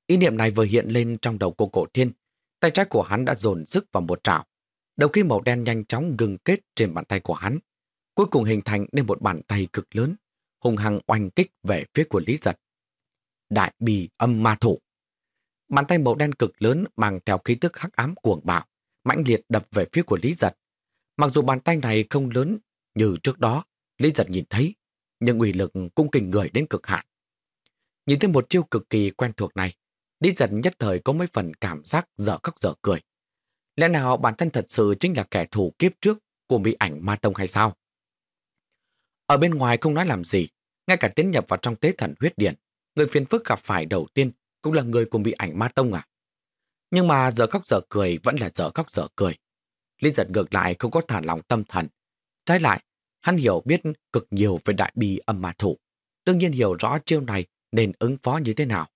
Ý niệm này vừa hiện lên trong đầu của cổ thiên, tay trái của hắn đã dồn sức vào một trảo. Đầu khí màu đen nhanh chóng gừng kết trên bàn tay của hắn, cuối cùng hình thành nên một bàn tay cực lớn, hùng hăng oanh kích về phía của Lý Giật. Đại bì âm ma thủ. Bàn tay màu đen cực lớn mang theo khí tức hắc ám cuồng bạo, mãnh liệt đập về phía của Lý Giật. Mặc dù bàn tay này không lớn như trước đó, Lý Giật nhìn thấy, nhưng ủy lực cũng kinh người đến cực hạn. Nhìn thấy một chiêu cực kỳ quen thuộc này, Lý Giật nhất thời có mấy phần cảm giác dở khóc dở cười. Lẽ nào bản thân thật sự chính là kẻ thù kiếp trước của bị ảnh ma tông hay sao? Ở bên ngoài không nói làm gì, ngay cả tiến nhập vào trong tế thần huyết điện, người phiền phức gặp phải đầu tiên cũng là người cùng bị ảnh ma tông à? Nhưng mà giờ khóc giờ cười vẫn là giờ khóc giờ cười. Lý giật ngược lại không có thả lòng tâm thần. Trái lại, hắn hiểu biết cực nhiều về đại bi âm ma thủ. Đương nhiên hiểu rõ chiêu này nên ứng phó như thế nào.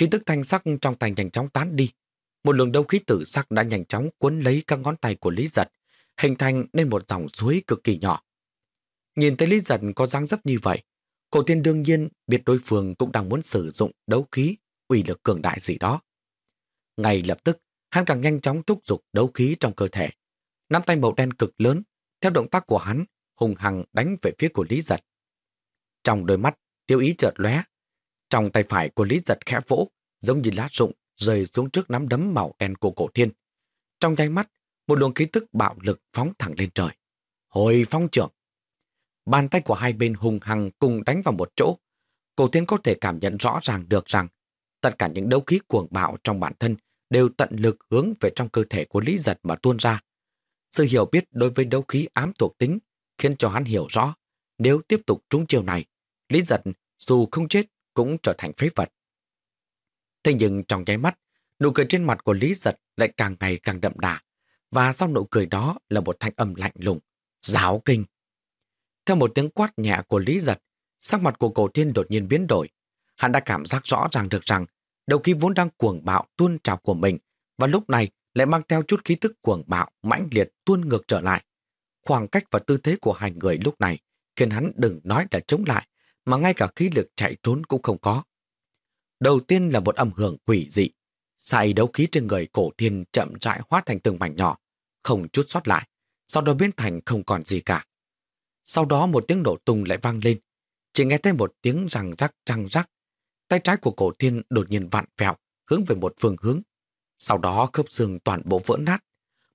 Khi tức thanh sắc trong tay nhanh chóng tán đi, một lượng đấu khí tử sắc đã nhanh chóng cuốn lấy các ngón tay của Lý Giật, hình thành nên một dòng suối cực kỳ nhỏ. Nhìn thấy Lý Giật có dáng dấp như vậy, cổ thiên đương nhiên biết đối phương cũng đang muốn sử dụng đấu khí, uy lực cường đại gì đó. Ngay lập tức, hắn càng nhanh chóng thúc giục đấu khí trong cơ thể. Nắm tay màu đen cực lớn, theo động tác của hắn, hùng hằng đánh về phía của Lý Giật. Trong đôi mắt, tiêu ý chợt lóe. Trong tay phải của Lý Giật khẽ vỗ, giống như lá rụng rơi xuống trước nắm đấm màu đen của cổ thiên. Trong nháy mắt, một luồng khí tức bạo lực phóng thẳng lên trời. Hồi phong trưởng! Bàn tay của hai bên hùng hằng cùng đánh vào một chỗ. Cổ thiên có thể cảm nhận rõ ràng được rằng tất cả những đấu khí cuồng bạo trong bản thân đều tận lực hướng về trong cơ thể của Lý Giật mà tuôn ra. Sự hiểu biết đối với đấu khí ám thuộc tính khiến cho hắn hiểu rõ nếu tiếp tục trúng chiều này, Lý Giật dù không chết cũng trở thành phế vật. Thế nhưng trong nháy mắt, nụ cười trên mặt của Lý Giật lại càng ngày càng đậm đà, và sau nụ cười đó là một thanh âm lạnh lùng, giáo kinh. Theo một tiếng quát nhẹ của Lý Giật, sắc mặt của cổ thiên đột nhiên biến đổi. Hắn đã cảm giác rõ ràng được rằng đầu khí vốn đang cuồng bạo tuôn trào của mình và lúc này lại mang theo chút khí tức cuồng bạo mãnh liệt tuôn ngược trở lại. Khoảng cách và tư thế của hai người lúc này khiến hắn đừng nói là chống lại, mà ngay cả khí lực chạy trốn cũng không có. Đầu tiên là một âm hưởng quỷ dị. Xài đấu khí trên người cổ thiên chậm rãi hóa thành từng mảnh nhỏ, không chút sót lại, sau đó biến thành không còn gì cả. Sau đó một tiếng nổ tung lại vang lên, chỉ nghe thấy một tiếng răng rắc răng rắc. Tay trái của cổ thiên đột nhiên vặn vẹo, hướng về một phương hướng. Sau đó khớp xương toàn bộ vỡ nát.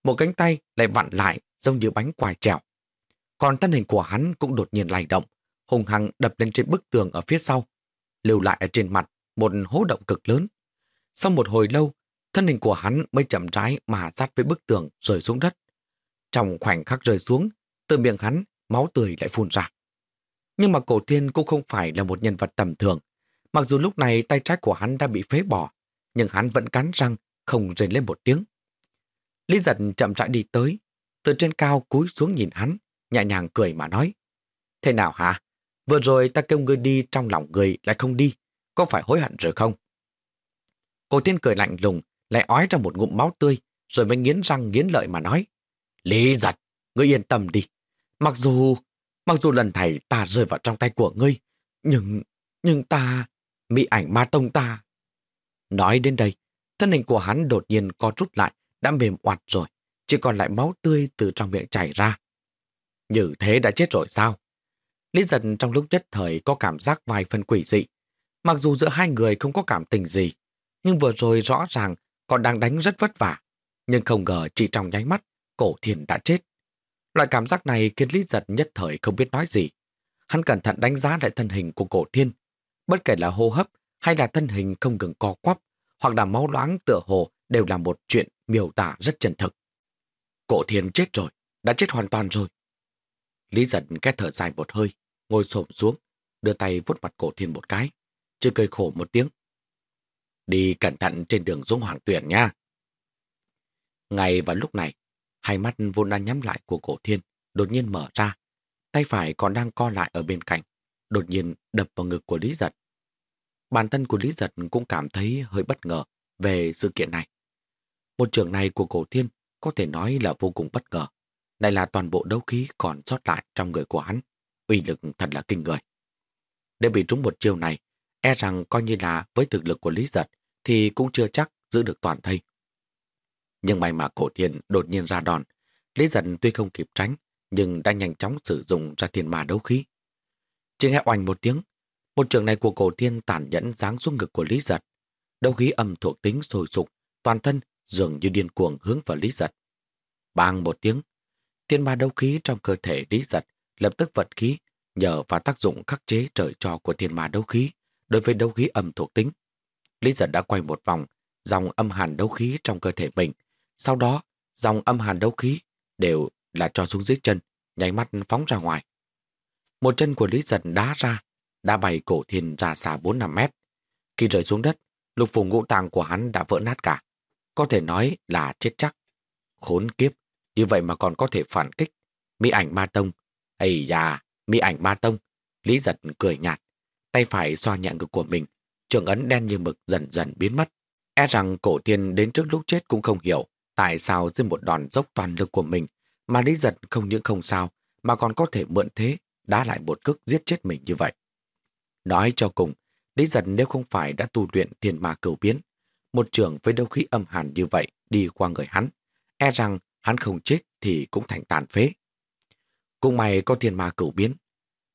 Một cánh tay lại vặn lại giống như bánh quài trèo. Còn thân hình của hắn cũng đột nhiên lay động, hùng hăng đập lên trên bức tường ở phía sau, lưu lại ở trên mặt một hố động cực lớn. Sau một hồi lâu, thân hình của hắn mới chậm rãi mà sát với bức tường rơi xuống đất. Trong khoảnh khắc rơi xuống, từ miệng hắn, máu tươi lại phun ra. Nhưng mà cổ thiên cũng không phải là một nhân vật tầm thường. Mặc dù lúc này tay trái của hắn đã bị phế bỏ, nhưng hắn vẫn cắn răng, không rên lên một tiếng. Lý giật chậm rãi đi tới, từ trên cao cúi xuống nhìn hắn, nhẹ nhàng cười mà nói. Thế nào hả? Vừa rồi ta kêu ngươi đi trong lòng người lại không đi, có phải hối hận rồi không? Cổ tiên cười lạnh lùng, lại ói ra một ngụm máu tươi, rồi mới nghiến răng nghiến lợi mà nói. Lý giật, ngươi yên tâm đi. Mặc dù, mặc dù lần này ta rơi vào trong tay của ngươi, nhưng, nhưng ta, mỹ ảnh ma tông ta. Nói đến đây, thân hình của hắn đột nhiên co rút lại, đã mềm oặt rồi, chỉ còn lại máu tươi từ trong miệng chảy ra. Như thế đã chết rồi sao? Lý giật trong lúc nhất thời có cảm giác vài phần quỷ dị. Mặc dù giữa hai người không có cảm tình gì, nhưng vừa rồi rõ ràng còn đang đánh rất vất vả. Nhưng không ngờ chỉ trong nháy mắt, cổ thiền đã chết. Loại cảm giác này khiến Lý giật nhất thời không biết nói gì. Hắn cẩn thận đánh giá lại thân hình của cổ thiên. Bất kể là hô hấp hay là thân hình không ngừng co quắp, hoặc là máu loáng tựa hồ đều là một chuyện miêu tả rất chân thực. Cổ thiên chết rồi, đã chết hoàn toàn rồi. Lý giật két thở dài một hơi, ngồi xổm xuống, đưa tay vuốt mặt cổ thiên một cái, chưa cười khổ một tiếng. Đi cẩn thận trên đường xuống hoàng tuyển nha. Ngay vào lúc này, hai mắt vốn đang nhắm lại của cổ thiên, đột nhiên mở ra. Tay phải còn đang co lại ở bên cạnh, đột nhiên đập vào ngực của Lý Giật. Bản thân của Lý Giật cũng cảm thấy hơi bất ngờ về sự kiện này. Một trường này của cổ thiên có thể nói là vô cùng bất ngờ. Này là toàn bộ đấu khí còn sót lại trong người của hắn. Uy lực thật là kinh người. Để bị trúng một chiêu này, e rằng coi như là với thực lực của Lý Giật thì cũng chưa chắc giữ được toàn thây. Nhưng may mà cổ thiên đột nhiên ra đòn. Lý Giật tuy không kịp tránh, nhưng đã nhanh chóng sử dụng ra thiên ma đấu khí. Chỉ nghe oanh một tiếng, một trường này của cổ thiên tàn nhẫn giáng xuống ngực của Lý Giật. Đấu khí âm thuộc tính sôi sục, toàn thân dường như điên cuồng hướng vào Lý Giật. Bang một tiếng, thiên ma đấu khí trong cơ thể Lý Giật lập tức vận khí nhờ vào tác dụng khắc chế trời trò của thiên ma đấu khí đối với đấu khí âm thuộc tính. Lý giật đã quay một vòng, dòng âm hàn đấu khí trong cơ thể mình. Sau đó, dòng âm hàn đấu khí đều là cho xuống dưới chân, nháy mắt phóng ra ngoài. Một chân của Lý giật đá ra, đã bay cổ thiên ra xa 4-5 mét. Khi rơi xuống đất, lục phủ ngũ tàng của hắn đã vỡ nát cả. Có thể nói là chết chắc. Khốn kiếp, như vậy mà còn có thể phản kích. Mỹ ảnh ma tông Ây da, mỹ ảnh ma tông. Lý giật cười nhạt. tay phải xoa nhẹ ngực của mình, trường ấn đen như mực dần dần biến mất. E rằng cổ thiên đến trước lúc chết cũng không hiểu tại sao dưới một đòn dốc toàn lực của mình mà Lý Giật không những không sao mà còn có thể mượn thế đá lại một cước giết chết mình như vậy. Nói cho cùng, Lý Giật nếu không phải đã tu luyện tiền ma cửu biến, một trường với đấu khí âm hàn như vậy đi qua người hắn, e rằng hắn không chết thì cũng thành tàn phế. Cùng mày có thiên ma cửu biến.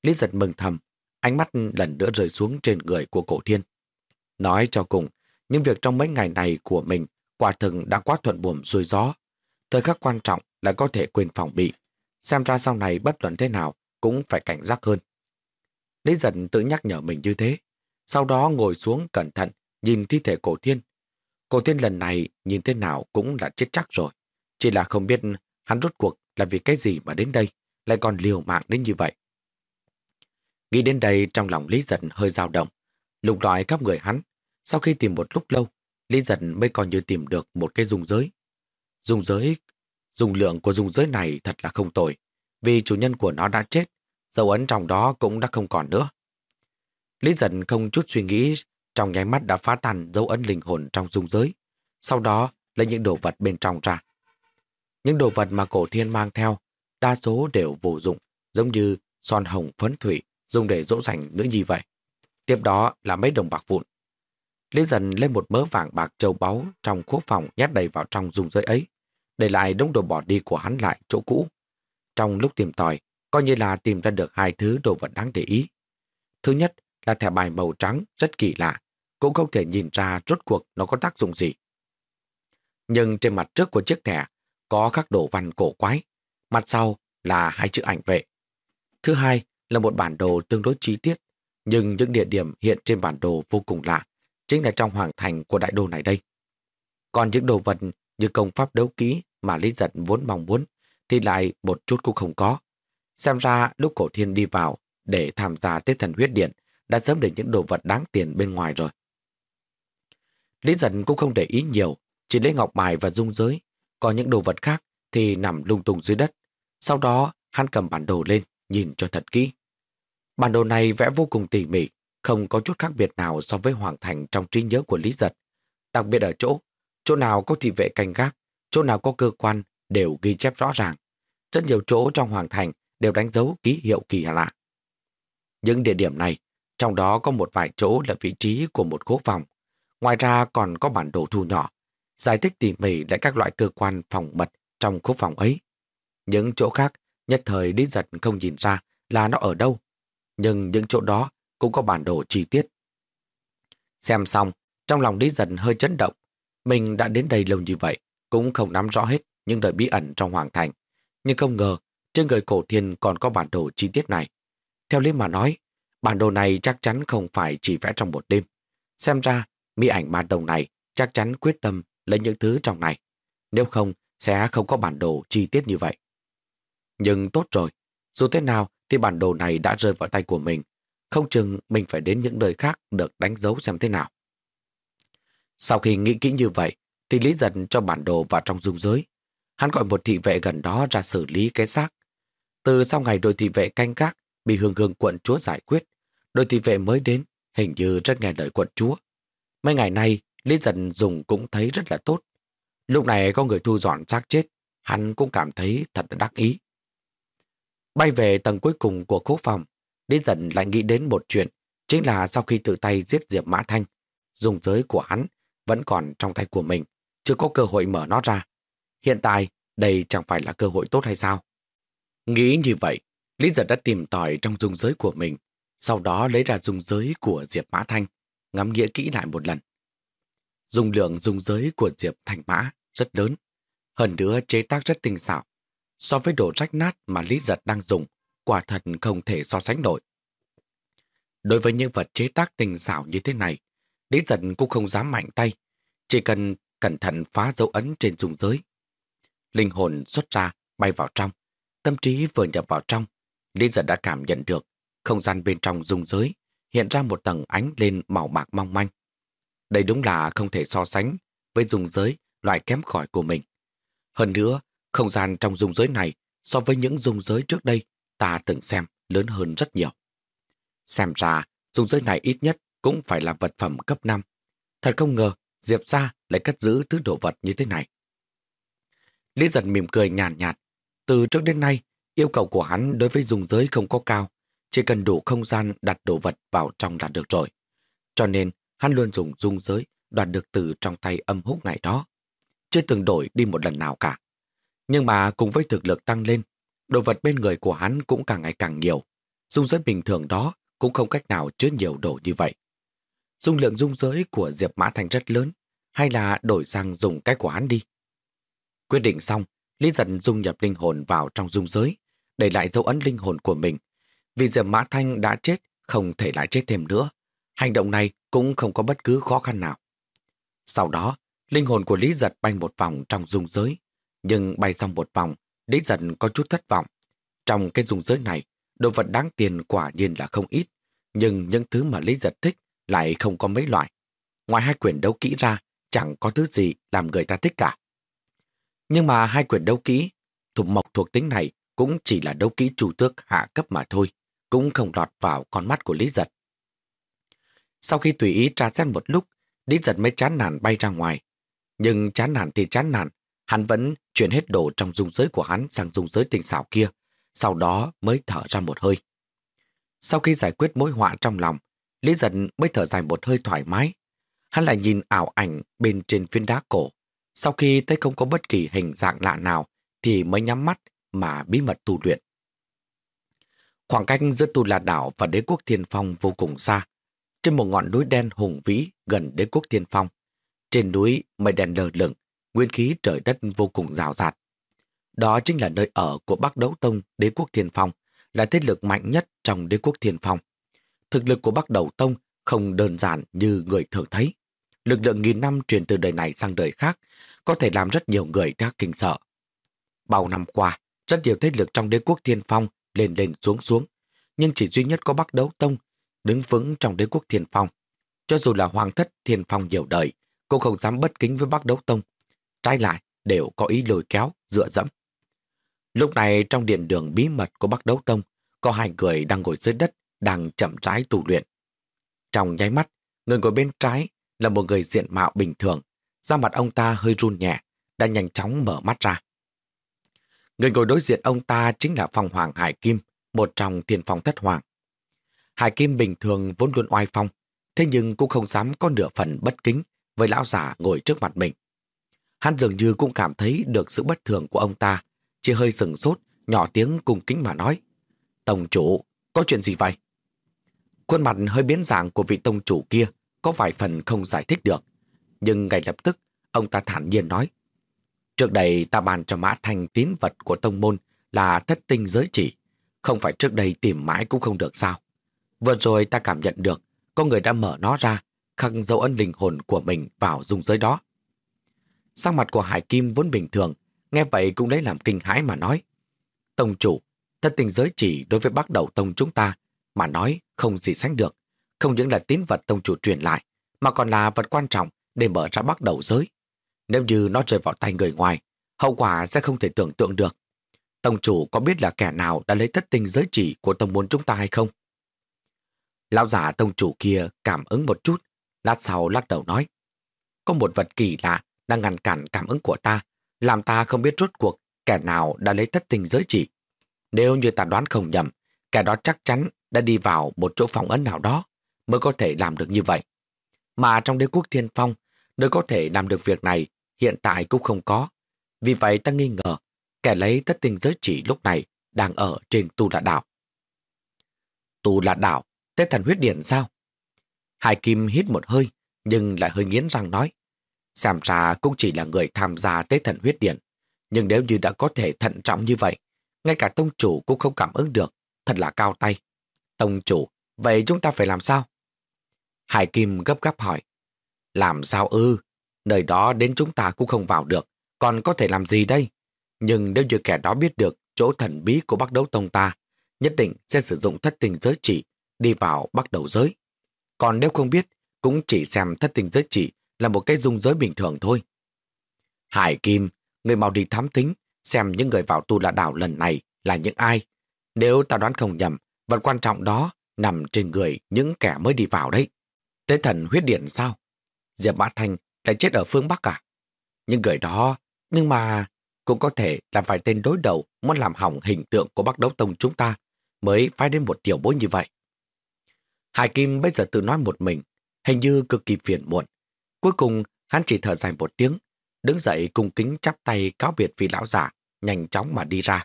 Lý giật mừng thầm, ánh mắt lần nữa rơi xuống trên người của cổ thiên. Nói cho cùng, những việc trong mấy ngày này của mình quả thực đã quá thuận buồm xuôi gió. Thời khắc quan trọng là có thể quên phòng bị. Xem ra sau này bất luận thế nào cũng phải cảnh giác hơn. Lý giật tự nhắc nhở mình như thế. Sau đó ngồi xuống cẩn thận, nhìn thi thể cổ thiên. Cổ thiên lần này nhìn thế nào cũng là chết chắc rồi. Chỉ là không biết hắn rốt cuộc là vì cái gì mà đến đây, lại còn liều mạng đến như vậy. Nghĩ đến đây trong lòng Lý Giật hơi dao động, lục loại các người hắn. Sau khi tìm một lúc lâu, Lý Giật mới còn như tìm được một cái dung giới. Dung giới, dung lượng của dung giới này thật là không tồi, vì chủ nhân của nó đã chết, dấu ấn trong đó cũng đã không còn nữa. Lý Giật không chút suy nghĩ, trong nháy mắt đã phá tan dấu ấn linh hồn trong dung giới. Sau đó lấy những đồ vật bên trong ra. Những đồ vật mà cổ thiên mang theo, đa số đều vô dụng, giống như son hồng phấn thủy, dùng để dỗ dành nữ nhi vậy. Tiếp đó là mấy đồng bạc vụn. Lý dần lên một mớ vàng bạc châu báu trong khuốc phòng nhét đầy vào trong dùng giới ấy, để lại đống đồ bỏ đi của hắn lại chỗ cũ. Trong lúc tìm tòi, coi như là tìm ra được hai thứ đồ vật đáng để ý. Thứ nhất là thẻ bài màu trắng rất kỳ lạ, cũng không thể nhìn ra rốt cuộc nó có tác dụng gì. Nhưng trên mặt trước của chiếc thẻ có khắc đồ văn cổ quái, mặt sau là hai chữ ảnh vệ. Thứ hai là một bản đồ tương đối chi tiết, nhưng những địa điểm hiện trên bản đồ vô cùng lạ, chính là trong hoàng thành của đại đô này đây. Còn những đồ vật như công pháp đấu kỹ mà Lý Giật vốn mong muốn thì lại một chút cũng không có. Xem ra lúc cổ thiên đi vào để tham gia Tết Thần Huyết Điện đã sớm để những đồ vật đáng tiền bên ngoài rồi. Lý Giật cũng không để ý nhiều, chỉ lấy ngọc bài và dung giới, còn những đồ vật khác thì nằm lung tung dưới đất. Sau đó, hắn cầm bản đồ lên, nhìn cho thật kỹ. Bản đồ này vẽ vô cùng tỉ mỉ, không có chút khác biệt nào so với Hoàng Thành trong trí nhớ của Lý Giật. Đặc biệt ở chỗ, chỗ nào có thị vệ canh gác, chỗ nào có cơ quan đều ghi chép rõ ràng. Rất nhiều chỗ trong Hoàng Thành đều đánh dấu ký hiệu kỳ lạ. Những địa điểm này, trong đó có một vài chỗ là vị trí của một cố phòng. Ngoài ra còn có bản đồ thu nhỏ, giải thích tỉ mỉ lại các loại cơ quan phòng mật trong khu phòng ấy. Những chỗ khác, nhất thời Lý Giật không nhìn ra là nó ở đâu, nhưng những chỗ đó cũng có bản đồ chi tiết. Xem xong, trong lòng Lý Giật hơi chấn động. Mình đã đến đây lâu như vậy, cũng không nắm rõ hết những đời bí ẩn trong Hoàng Thành. Nhưng không ngờ, trên người cổ thiên còn có bản đồ chi tiết này. Theo Lý mà nói, bản đồ này chắc chắn không phải chỉ vẽ trong một đêm. Xem ra, mỹ ảnh ma đồng này chắc chắn quyết tâm lấy những thứ trong này. Nếu không, sẽ không có bản đồ chi tiết như vậy. Nhưng tốt rồi, dù thế nào thì bản đồ này đã rơi vào tay của mình. Không chừng mình phải đến những nơi khác được đánh dấu xem thế nào. Sau khi nghĩ kỹ như vậy, thì Lý dần cho bản đồ vào trong dung giới. Hắn gọi một thị vệ gần đó ra xử lý cái xác. Từ sau ngày đội thị vệ canh gác bị hương hương quận chúa giải quyết, đội thị vệ mới đến hình như rất nghe lời quận chúa. Mấy ngày nay, Lý dần dùng cũng thấy rất là tốt. Lúc này có người thu dọn xác chết, hắn cũng cảm thấy thật là đắc ý. Bay về tầng cuối cùng của khu phòng, Lý dần lại nghĩ đến một chuyện, chính là sau khi tự tay giết Diệp Mã Thanh, dùng giới của hắn vẫn còn trong tay của mình, chưa có cơ hội mở nó ra. Hiện tại, đây chẳng phải là cơ hội tốt hay sao? Nghĩ như vậy, Lý giật đã tìm tòi trong dung giới của mình, sau đó lấy ra dung giới của Diệp Mã Thanh, ngắm nghĩa kỹ lại một lần. Dung lượng dung giới của Diệp Thanh Mã rất lớn, hơn nữa chế tác rất tinh xảo. So với đồ rách nát mà Lý Giật đang dùng, quả thật không thể so sánh nổi. Đối với những vật chế tác tinh xảo như thế này, Lý Giật cũng không dám mạnh tay, chỉ cần cẩn thận phá dấu ấn trên dung giới. Linh hồn xuất ra, bay vào trong. Tâm trí vừa nhập vào trong, Lý Giật đã cảm nhận được không gian bên trong dung giới hiện ra một tầng ánh lên màu bạc mong manh. Đây đúng là không thể so sánh với dung giới loại kém khỏi của mình. Hơn nữa, không gian trong dung giới này so với những dung giới trước đây ta từng xem lớn hơn rất nhiều. Xem ra, dung giới này ít nhất cũng phải là vật phẩm cấp 5. Thật không ngờ, Diệp ra lại cất giữ thứ đồ vật như thế này. Lý giật mỉm cười nhàn nhạt, nhạt. Từ trước đến nay, yêu cầu của hắn đối với dung giới không có cao, chỉ cần đủ không gian đặt đồ vật vào trong là được rồi. Cho nên, hắn luôn dùng dung giới đoạt được từ trong tay âm húc ngày đó. Chưa từng đổi đi một lần nào cả. Nhưng mà cùng với thực lực tăng lên, đồ vật bên người của hắn cũng càng ngày càng nhiều. Dung giới bình thường đó cũng không cách nào chứa nhiều đồ như vậy. Dung lượng dung giới của Diệp Mã Thành rất lớn, hay là đổi sang dùng cái của hắn đi. Quyết định xong, Lý Dân dung nhập linh hồn vào trong dung giới, để lại dấu ấn linh hồn của mình. Vì Diệp Mã Thanh đã chết, không thể lại chết thêm nữa. Hành động này cũng không có bất cứ khó khăn nào. Sau đó, linh hồn của Lý Giật bay một vòng trong dung giới. Nhưng bay xong một vòng, Lý dần có chút thất vọng. Trong cái dung giới này, đồ vật đáng tiền quả nhiên là không ít. Nhưng những thứ mà Lý Giật thích lại không có mấy loại. Ngoài hai quyển đấu kỹ ra, chẳng có thứ gì làm người ta thích cả. Nhưng mà hai quyển đấu kỹ, thuộc mộc thuộc tính này cũng chỉ là đấu kỹ chủ tước hạ cấp mà thôi, cũng không lọt vào con mắt của Lý Giật. Sau khi tùy ý tra xét một lúc, Lý Giật mới chán nản bay ra ngoài. Nhưng chán nản thì chán nản, hắn vẫn chuyển hết đồ trong dung giới của hắn sang dung giới tình xảo kia, sau đó mới thở ra một hơi. Sau khi giải quyết mối họa trong lòng, Lý Giật mới thở dài một hơi thoải mái. Hắn lại nhìn ảo ảnh bên trên phiến đá cổ. Sau khi thấy không có bất kỳ hình dạng lạ nào, thì mới nhắm mắt mà bí mật tu luyện. Khoảng cách giữa Tu La Đảo và đế quốc Thiên Phong vô cùng xa. Trên một ngọn núi đen hùng vĩ gần đế quốc Thiên Phong. Trên núi mây đen lờ lửng, nguyên khí trời đất vô cùng rào rạt. Đó chính là nơi ở của Bắc Đấu Tông đế quốc Thiên Phong, là thế lực mạnh nhất trong đế quốc Thiên Phong. Thực lực của Bắc Đầu Tông không đơn giản như người thường thấy. Lực lượng nghìn năm truyền từ đời này sang đời khác có thể làm rất nhiều người đã kinh sợ. Bao năm qua, rất nhiều thế lực trong đế quốc thiên phong lên lên xuống xuống, nhưng chỉ duy nhất có Bắc Đấu Tông đứng vững trong đế quốc thiên phong. Cho dù là hoàng thất thiên phong nhiều đời, cũng không dám bất kính với Bắc Đấu Tông. Trái lại, đều có ý lôi kéo, dựa dẫm. Lúc này trong điện đường bí mật của Bắc Đấu Tông, có hai người đang ngồi dưới đất, đang chậm rãi tu luyện. Trong nháy mắt, người ngồi bên trái là một người diện mạo bình thường, da mặt ông ta hơi run nhẹ, đã nhanh chóng mở mắt ra. Người ngồi đối diện ông ta chính là Phong Hoàng Hải Kim, một trong thiên phong thất hoàng. Hải Kim bình thường vốn luôn oai phong, thế nhưng cũng không dám có nửa phần bất kính với lão giả ngồi trước mặt mình. Hắn dường như cũng cảm thấy được sự bất thường của ông ta, chỉ hơi sừng sốt, nhỏ tiếng cung kính mà nói. Tổng chủ, có chuyện gì vậy? Khuôn mặt hơi biến dạng của vị tông chủ kia có vài phần không giải thích được. Nhưng ngay lập tức, ông ta thản nhiên nói. Trước đây ta bàn cho Mã Thanh tín vật của tông môn là thất tinh giới chỉ. Không phải trước đây tìm mãi cũng không được sao. Vừa rồi ta cảm nhận được có người đã mở nó ra, khắc dấu ân linh hồn của mình vào dung giới đó. Sang mặt của Hải Kim vốn bình thường, nghe vậy cũng lấy làm kinh hãi mà nói. Tông chủ, thất tình giới chỉ đối với bác đầu tông chúng ta mà nói không gì sánh được. Không những là tín vật tông chủ truyền lại, mà còn là vật quan trọng để mở ra bắt đầu giới. Nếu như nó rơi vào tay người ngoài, hậu quả sẽ không thể tưởng tượng được. Tông chủ có biết là kẻ nào đã lấy thất tinh giới chỉ của tông môn chúng ta hay không? Lão giả tông chủ kia cảm ứng một chút, lát sau lắc đầu nói. Có một vật kỳ lạ đang ngăn cản cảm ứng của ta, làm ta không biết rốt cuộc kẻ nào đã lấy thất tình giới chỉ. Nếu như ta đoán không nhầm, kẻ đó chắc chắn đã đi vào một chỗ phòng ấn nào đó mới có thể làm được như vậy. Mà trong đế quốc thiên phong, nơi có thể làm được việc này hiện tại cũng không có. Vì vậy ta nghi ngờ, kẻ lấy thất tình giới chỉ lúc này đang ở trên tu lạ đảo. Tu lạ đảo, tết thần huyết điện sao? Hải Kim hít một hơi, nhưng lại hơi nghiến răng nói. Xem ra cũng chỉ là người tham gia tế thần huyết điện. Nhưng nếu như đã có thể thận trọng như vậy, ngay cả tông chủ cũng không cảm ứng được, thật là cao tay. Tông chủ, vậy chúng ta phải làm sao? Hải Kim gấp gáp hỏi. Làm sao ư? Nơi đó đến chúng ta cũng không vào được, còn có thể làm gì đây? Nhưng nếu như kẻ đó biết được chỗ thần bí của Bắc Đấu Tông ta, nhất định sẽ sử dụng thất tình giới chỉ đi vào Bắc Đầu giới. Còn nếu không biết, cũng chỉ xem thất tình giới chỉ là một cái dung giới bình thường thôi. Hải Kim, người mau đi thám tính, xem những người vào tu là đảo lần này là những ai. Nếu ta đoán không nhầm, vật quan trọng đó nằm trên người những kẻ mới đi vào đấy. Tế thần huyết điện sao? Diệp Mã Thanh lại chết ở phương Bắc à? Nhưng người đó, nhưng mà cũng có thể là phải tên đối đầu muốn làm hỏng hình tượng của Bắc Đấu Tông chúng ta mới phái đến một tiểu bối như vậy. Hải Kim bây giờ tự nói một mình, hình như cực kỳ phiền muộn. Cuối cùng, hắn chỉ thở dài một tiếng, đứng dậy cùng kính chắp tay cáo biệt vị lão giả, nhanh chóng mà đi ra.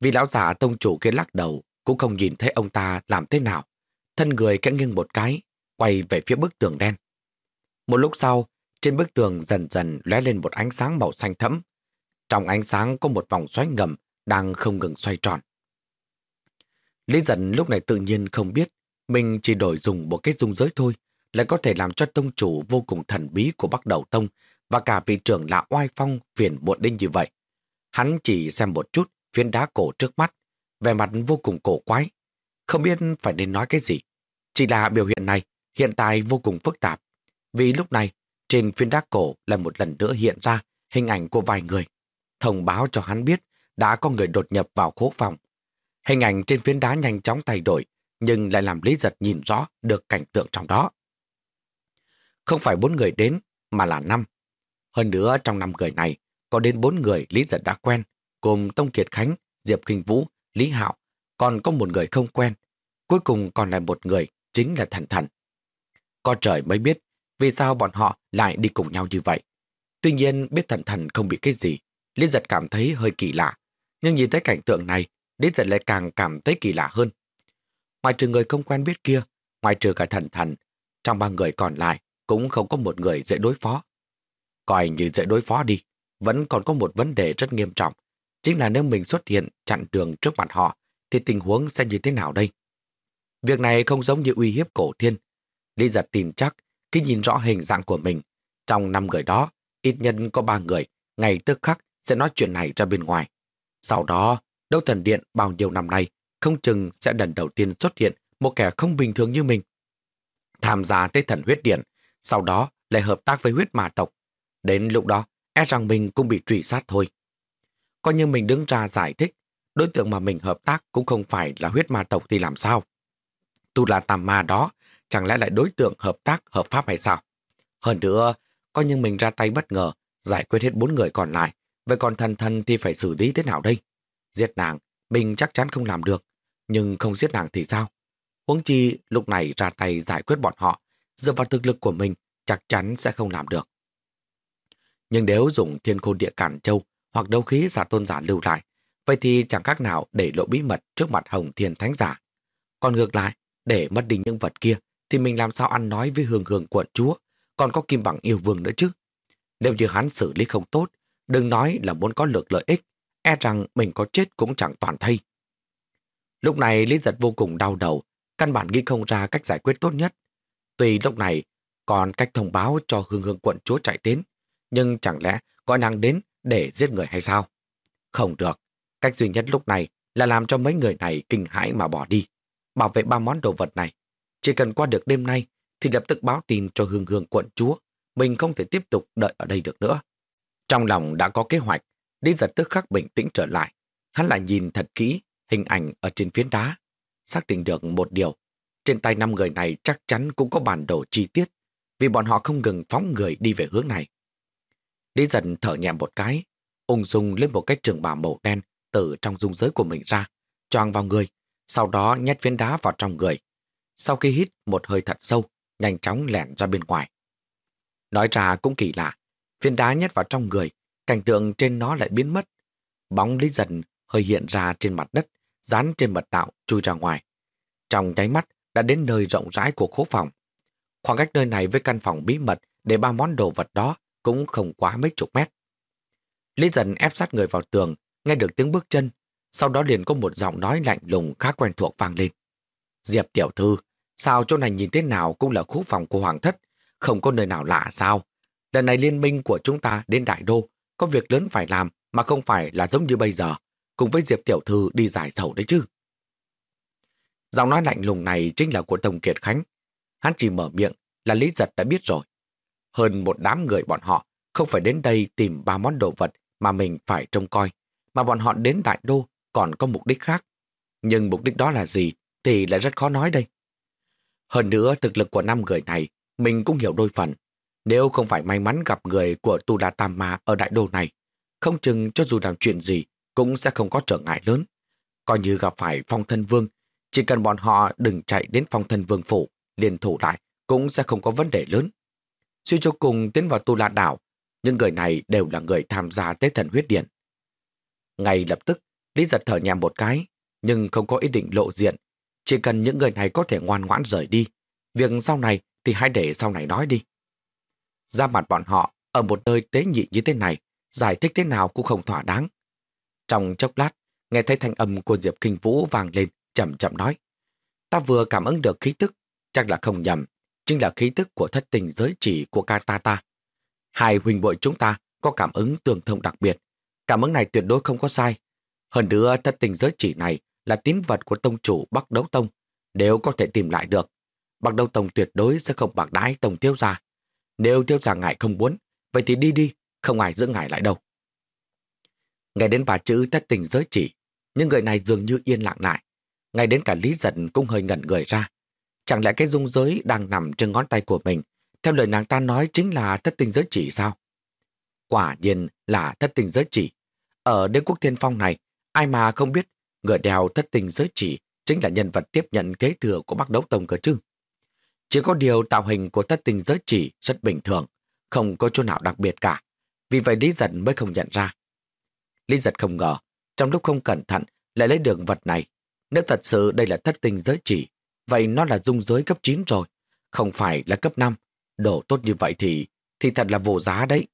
Vị lão giả tông chủ kia lắc đầu, cũng không nhìn thấy ông ta làm thế nào. Thân người kẽ nghiêng một cái, quay về phía bức tường đen. Một lúc sau, trên bức tường dần dần lóe lên một ánh sáng màu xanh thẫm. Trong ánh sáng có một vòng xoáy ngầm đang không ngừng xoay tròn. Lý giận lúc này tự nhiên không biết mình chỉ đổi dùng một cái dung giới thôi lại có thể làm cho tông chủ vô cùng thần bí của Bắc Đầu Tông và cả vị trưởng là oai phong phiền muộn đến như vậy. Hắn chỉ xem một chút phiến đá cổ trước mắt, vẻ mặt vô cùng cổ quái. Không biết phải nên nói cái gì. Chỉ là biểu hiện này hiện tại vô cùng phức tạp. Vì lúc này, trên phiến đá cổ lại một lần nữa hiện ra hình ảnh của vài người. Thông báo cho hắn biết đã có người đột nhập vào khố phòng. Hình ảnh trên phiến đá nhanh chóng thay đổi, nhưng lại làm Lý Giật nhìn rõ được cảnh tượng trong đó. Không phải bốn người đến, mà là năm. Hơn nữa trong năm người này, có đến bốn người Lý Giật đã quen, gồm Tông Kiệt Khánh, Diệp Kinh Vũ, Lý Hạo, còn có một người không quen. Cuối cùng còn lại một người, chính là Thần Thần. Có trời mới biết vì sao bọn họ lại đi cùng nhau như vậy. Tuy nhiên biết Thần Thần không bị cái gì, Lý Giật cảm thấy hơi kỳ lạ. Nhưng nhìn thấy cảnh tượng này, Lý Giật lại càng cảm thấy kỳ lạ hơn. Ngoài trừ người không quen biết kia, ngoài trừ cả Thần Thần, trong ba người còn lại cũng không có một người dễ đối phó. Coi như dễ đối phó đi, vẫn còn có một vấn đề rất nghiêm trọng. Chính là nếu mình xuất hiện chặn đường trước mặt họ, thì tình huống sẽ như thế nào đây? Việc này không giống như uy hiếp cổ thiên. Lý giật tin chắc khi nhìn rõ hình dạng của mình, trong năm người đó, ít nhân có ba người, ngày tức khắc sẽ nói chuyện này ra bên ngoài. Sau đó, Đấu Thần Điện bao nhiêu năm nay, không chừng sẽ lần đầu tiên xuất hiện một kẻ không bình thường như mình. Tham gia tới thần huyết điện, sau đó lại hợp tác với huyết ma tộc. Đến lúc đó, e rằng mình cũng bị truy sát thôi. Coi như mình đứng ra giải thích, đối tượng mà mình hợp tác cũng không phải là huyết ma tộc thì làm sao? Tu là tàm ma đó, chẳng lẽ lại đối tượng hợp tác hợp pháp hay sao? Hơn nữa, coi như mình ra tay bất ngờ, giải quyết hết bốn người còn lại, vậy còn thần thần thì phải xử lý thế nào đây? Giết nàng, mình chắc chắn không làm được, nhưng không giết nàng thì sao? Huống chi lúc này ra tay giải quyết bọn họ, dựa vào thực lực của mình chắc chắn sẽ không làm được. Nhưng nếu dùng thiên khôn địa cản châu hoặc đấu khí giả tôn giả lưu lại, vậy thì chẳng khác nào để lộ bí mật trước mặt hồng thiên thánh giả. Còn ngược lại, để mất đi những vật kia, thì mình làm sao ăn nói với hương hương quận chúa, còn có kim bằng yêu vương nữa chứ. Nếu như hắn xử lý không tốt, đừng nói là muốn có lược lợi ích, e rằng mình có chết cũng chẳng toàn thay. Lúc này Lý Giật vô cùng đau đầu, căn bản nghĩ không ra cách giải quyết tốt nhất. Tuy lúc này còn cách thông báo cho hương hương quận chúa chạy đến, nhưng chẳng lẽ gọi nàng đến để giết người hay sao? Không được, cách duy nhất lúc này là làm cho mấy người này kinh hãi mà bỏ đi. Bảo vệ ba món đồ vật này. Chỉ cần qua được đêm nay thì lập tức báo tin cho hương hương quận chúa. Mình không thể tiếp tục đợi ở đây được nữa. Trong lòng đã có kế hoạch, đi giật tức khắc bình tĩnh trở lại. Hắn lại nhìn thật kỹ hình ảnh ở trên phiến đá. Xác định được một điều, trên tay năm người này chắc chắn cũng có bản đồ chi tiết, vì bọn họ không ngừng phóng người đi về hướng này. Lý dần thở nhẹ một cái, ung dung lên một cái trường bào màu đen từ trong dung giới của mình ra, choàng vào người, sau đó nhét viên đá vào trong người. Sau khi hít một hơi thật sâu, nhanh chóng lẻn ra bên ngoài. Nói ra cũng kỳ lạ, viên đá nhét vào trong người, cảnh tượng trên nó lại biến mất. Bóng Lý dần hơi hiện ra trên mặt đất, dán trên mật đạo chui ra ngoài. Trong nháy mắt đã đến nơi rộng rãi của khố phòng. Khoảng cách nơi này với căn phòng bí mật để ba món đồ vật đó cũng không quá mấy chục mét. Lý dần ép sát người vào tường, nghe được tiếng bước chân, sau đó liền có một giọng nói lạnh lùng khá quen thuộc vang lên. Diệp tiểu thư, sao chỗ này nhìn thế nào cũng là khu phòng của Hoàng thất, không có nơi nào lạ sao? Lần này liên minh của chúng ta đến Đại Đô, có việc lớn phải làm mà không phải là giống như bây giờ, cùng với Diệp tiểu thư đi giải sầu đấy chứ. Giọng nói lạnh lùng này chính là của Tông Kiệt Khánh. Hắn chỉ mở miệng là Lý Giật đã biết rồi. Hơn một đám người bọn họ không phải đến đây tìm ba món đồ vật mà mình phải trông coi, mà bọn họ đến Đại Đô còn có mục đích khác. Nhưng mục đích đó là gì thì lại rất khó nói đây. Hơn nữa, thực lực của năm người này, mình cũng hiểu đôi phần. Nếu không phải may mắn gặp người của Tu La Tam Ma ở đại đô này, không chừng cho dù làm chuyện gì cũng sẽ không có trở ngại lớn. Coi như gặp phải phong thân vương, chỉ cần bọn họ đừng chạy đến phòng thân vương phủ, liên thủ lại cũng sẽ không có vấn đề lớn. Suy cho cùng tiến vào Tu La Đảo, những người này đều là người tham gia tế thần huyết điện. Ngay lập tức, Lý giật thở nhẹ một cái, nhưng không có ý định lộ diện. Chỉ cần những người này có thể ngoan ngoãn rời đi. Việc sau này thì hãy để sau này nói đi. Ra mặt bọn họ, ở một nơi tế nhị như thế này, giải thích thế nào cũng không thỏa đáng. Trong chốc lát, nghe thấy thanh âm của Diệp Kinh Vũ vang lên, chậm chậm nói. Ta vừa cảm ứng được khí tức, chắc là không nhầm, chính là khí tức của thất tình giới chỉ của Katata. Hai huynh bội chúng ta có cảm ứng tương thông đặc biệt. Cảm ứng này tuyệt đối không có sai. Hơn nữa, thất tình giới chỉ này là tín vật của tông chủ Bắc Đấu Tông. Nếu có thể tìm lại được, Bắc Đấu Tông tuyệt đối sẽ không bạc đái tông tiêu gia. Nếu tiêu gia ngại không muốn, vậy thì đi đi, không ai giữ ngại lại đâu. Nghe đến bà chữ thất tình giới chỉ, nhưng người này dường như yên lặng lại. Ngay đến cả Lý Giật cũng hơi ngẩn người ra. Chẳng lẽ cái dung giới đang nằm trên ngón tay của mình, theo lời nàng ta nói chính là thất tình giới chỉ sao? Quả nhiên là thất tình giới chỉ. Ở đế quốc thiên phong này, ai mà không biết người đeo thất tình giới chỉ chính là nhân vật tiếp nhận kế thừa của Bắc Đấu Tông cơ chứ. Chỉ có điều tạo hình của thất tình giới chỉ rất bình thường, không có chỗ nào đặc biệt cả. Vì vậy Lý Giật mới không nhận ra. Lý Giật không ngờ, trong lúc không cẩn thận lại lấy được vật này. Nếu thật sự đây là thất tình giới chỉ, vậy nó là dung giới cấp 9 rồi, không phải là cấp 5. Đồ tốt như vậy thì thì thật là vô giá đấy.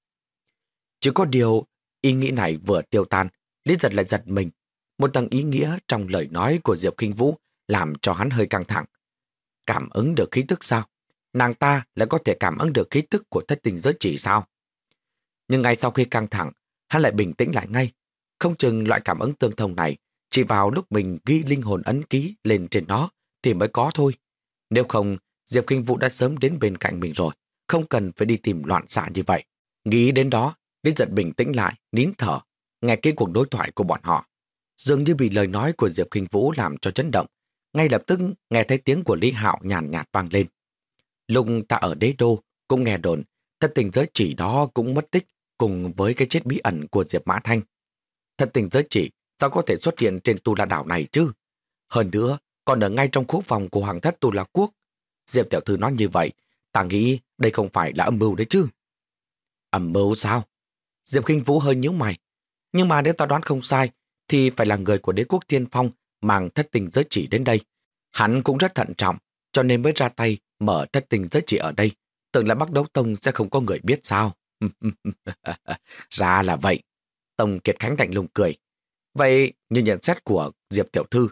Chỉ có điều, ý nghĩ này vừa tiêu tan, Lý Giật lại giật mình. Một tầng ý nghĩa trong lời nói của Diệp Kinh Vũ làm cho hắn hơi căng thẳng. Cảm ứng được khí tức sao? Nàng ta lại có thể cảm ứng được khí tức của thất tình giới chỉ sao? Nhưng ngay sau khi căng thẳng, hắn lại bình tĩnh lại ngay. Không chừng loại cảm ứng tương thông này chỉ vào lúc mình ghi linh hồn ấn ký lên trên nó thì mới có thôi. Nếu không, Diệp Kinh Vũ đã sớm đến bên cạnh mình rồi, không cần phải đi tìm loạn xạ như vậy. Nghĩ đến đó, Lý giật bình tĩnh lại, nín thở, nghe cái cuộc đối thoại của bọn họ. Dường như bị lời nói của Diệp Kinh Vũ làm cho chấn động, ngay lập tức nghe thấy tiếng của Lý Hạo nhàn nhạt vang lên. lùng ta ở đế đô, cũng nghe đồn, thật tình giới chỉ đó cũng mất tích cùng với cái chết bí ẩn của Diệp Mã Thanh. Thật tình giới chỉ sao có thể xuất hiện trên Tu La đảo này chứ? Hơn nữa, còn ở ngay trong khu phòng của Hoàng thất Tu La Quốc. Diệp Tiểu Thư nói như vậy, ta nghĩ đây không phải là âm mưu đấy chứ. Âm mưu sao? Diệp Kinh Vũ hơi nhíu mày. Nhưng mà nếu ta đoán không sai, thì phải là người của đế quốc thiên phong mang thất tình giới chỉ đến đây. Hắn cũng rất thận trọng, cho nên mới ra tay mở thất tình giới chỉ ở đây. Tưởng là Bắc Đấu Tông sẽ không có người biết sao. ra là vậy. Tông Kiệt Khánh lạnh lùng cười. Vậy, như nhận xét của Diệp Tiểu Thư,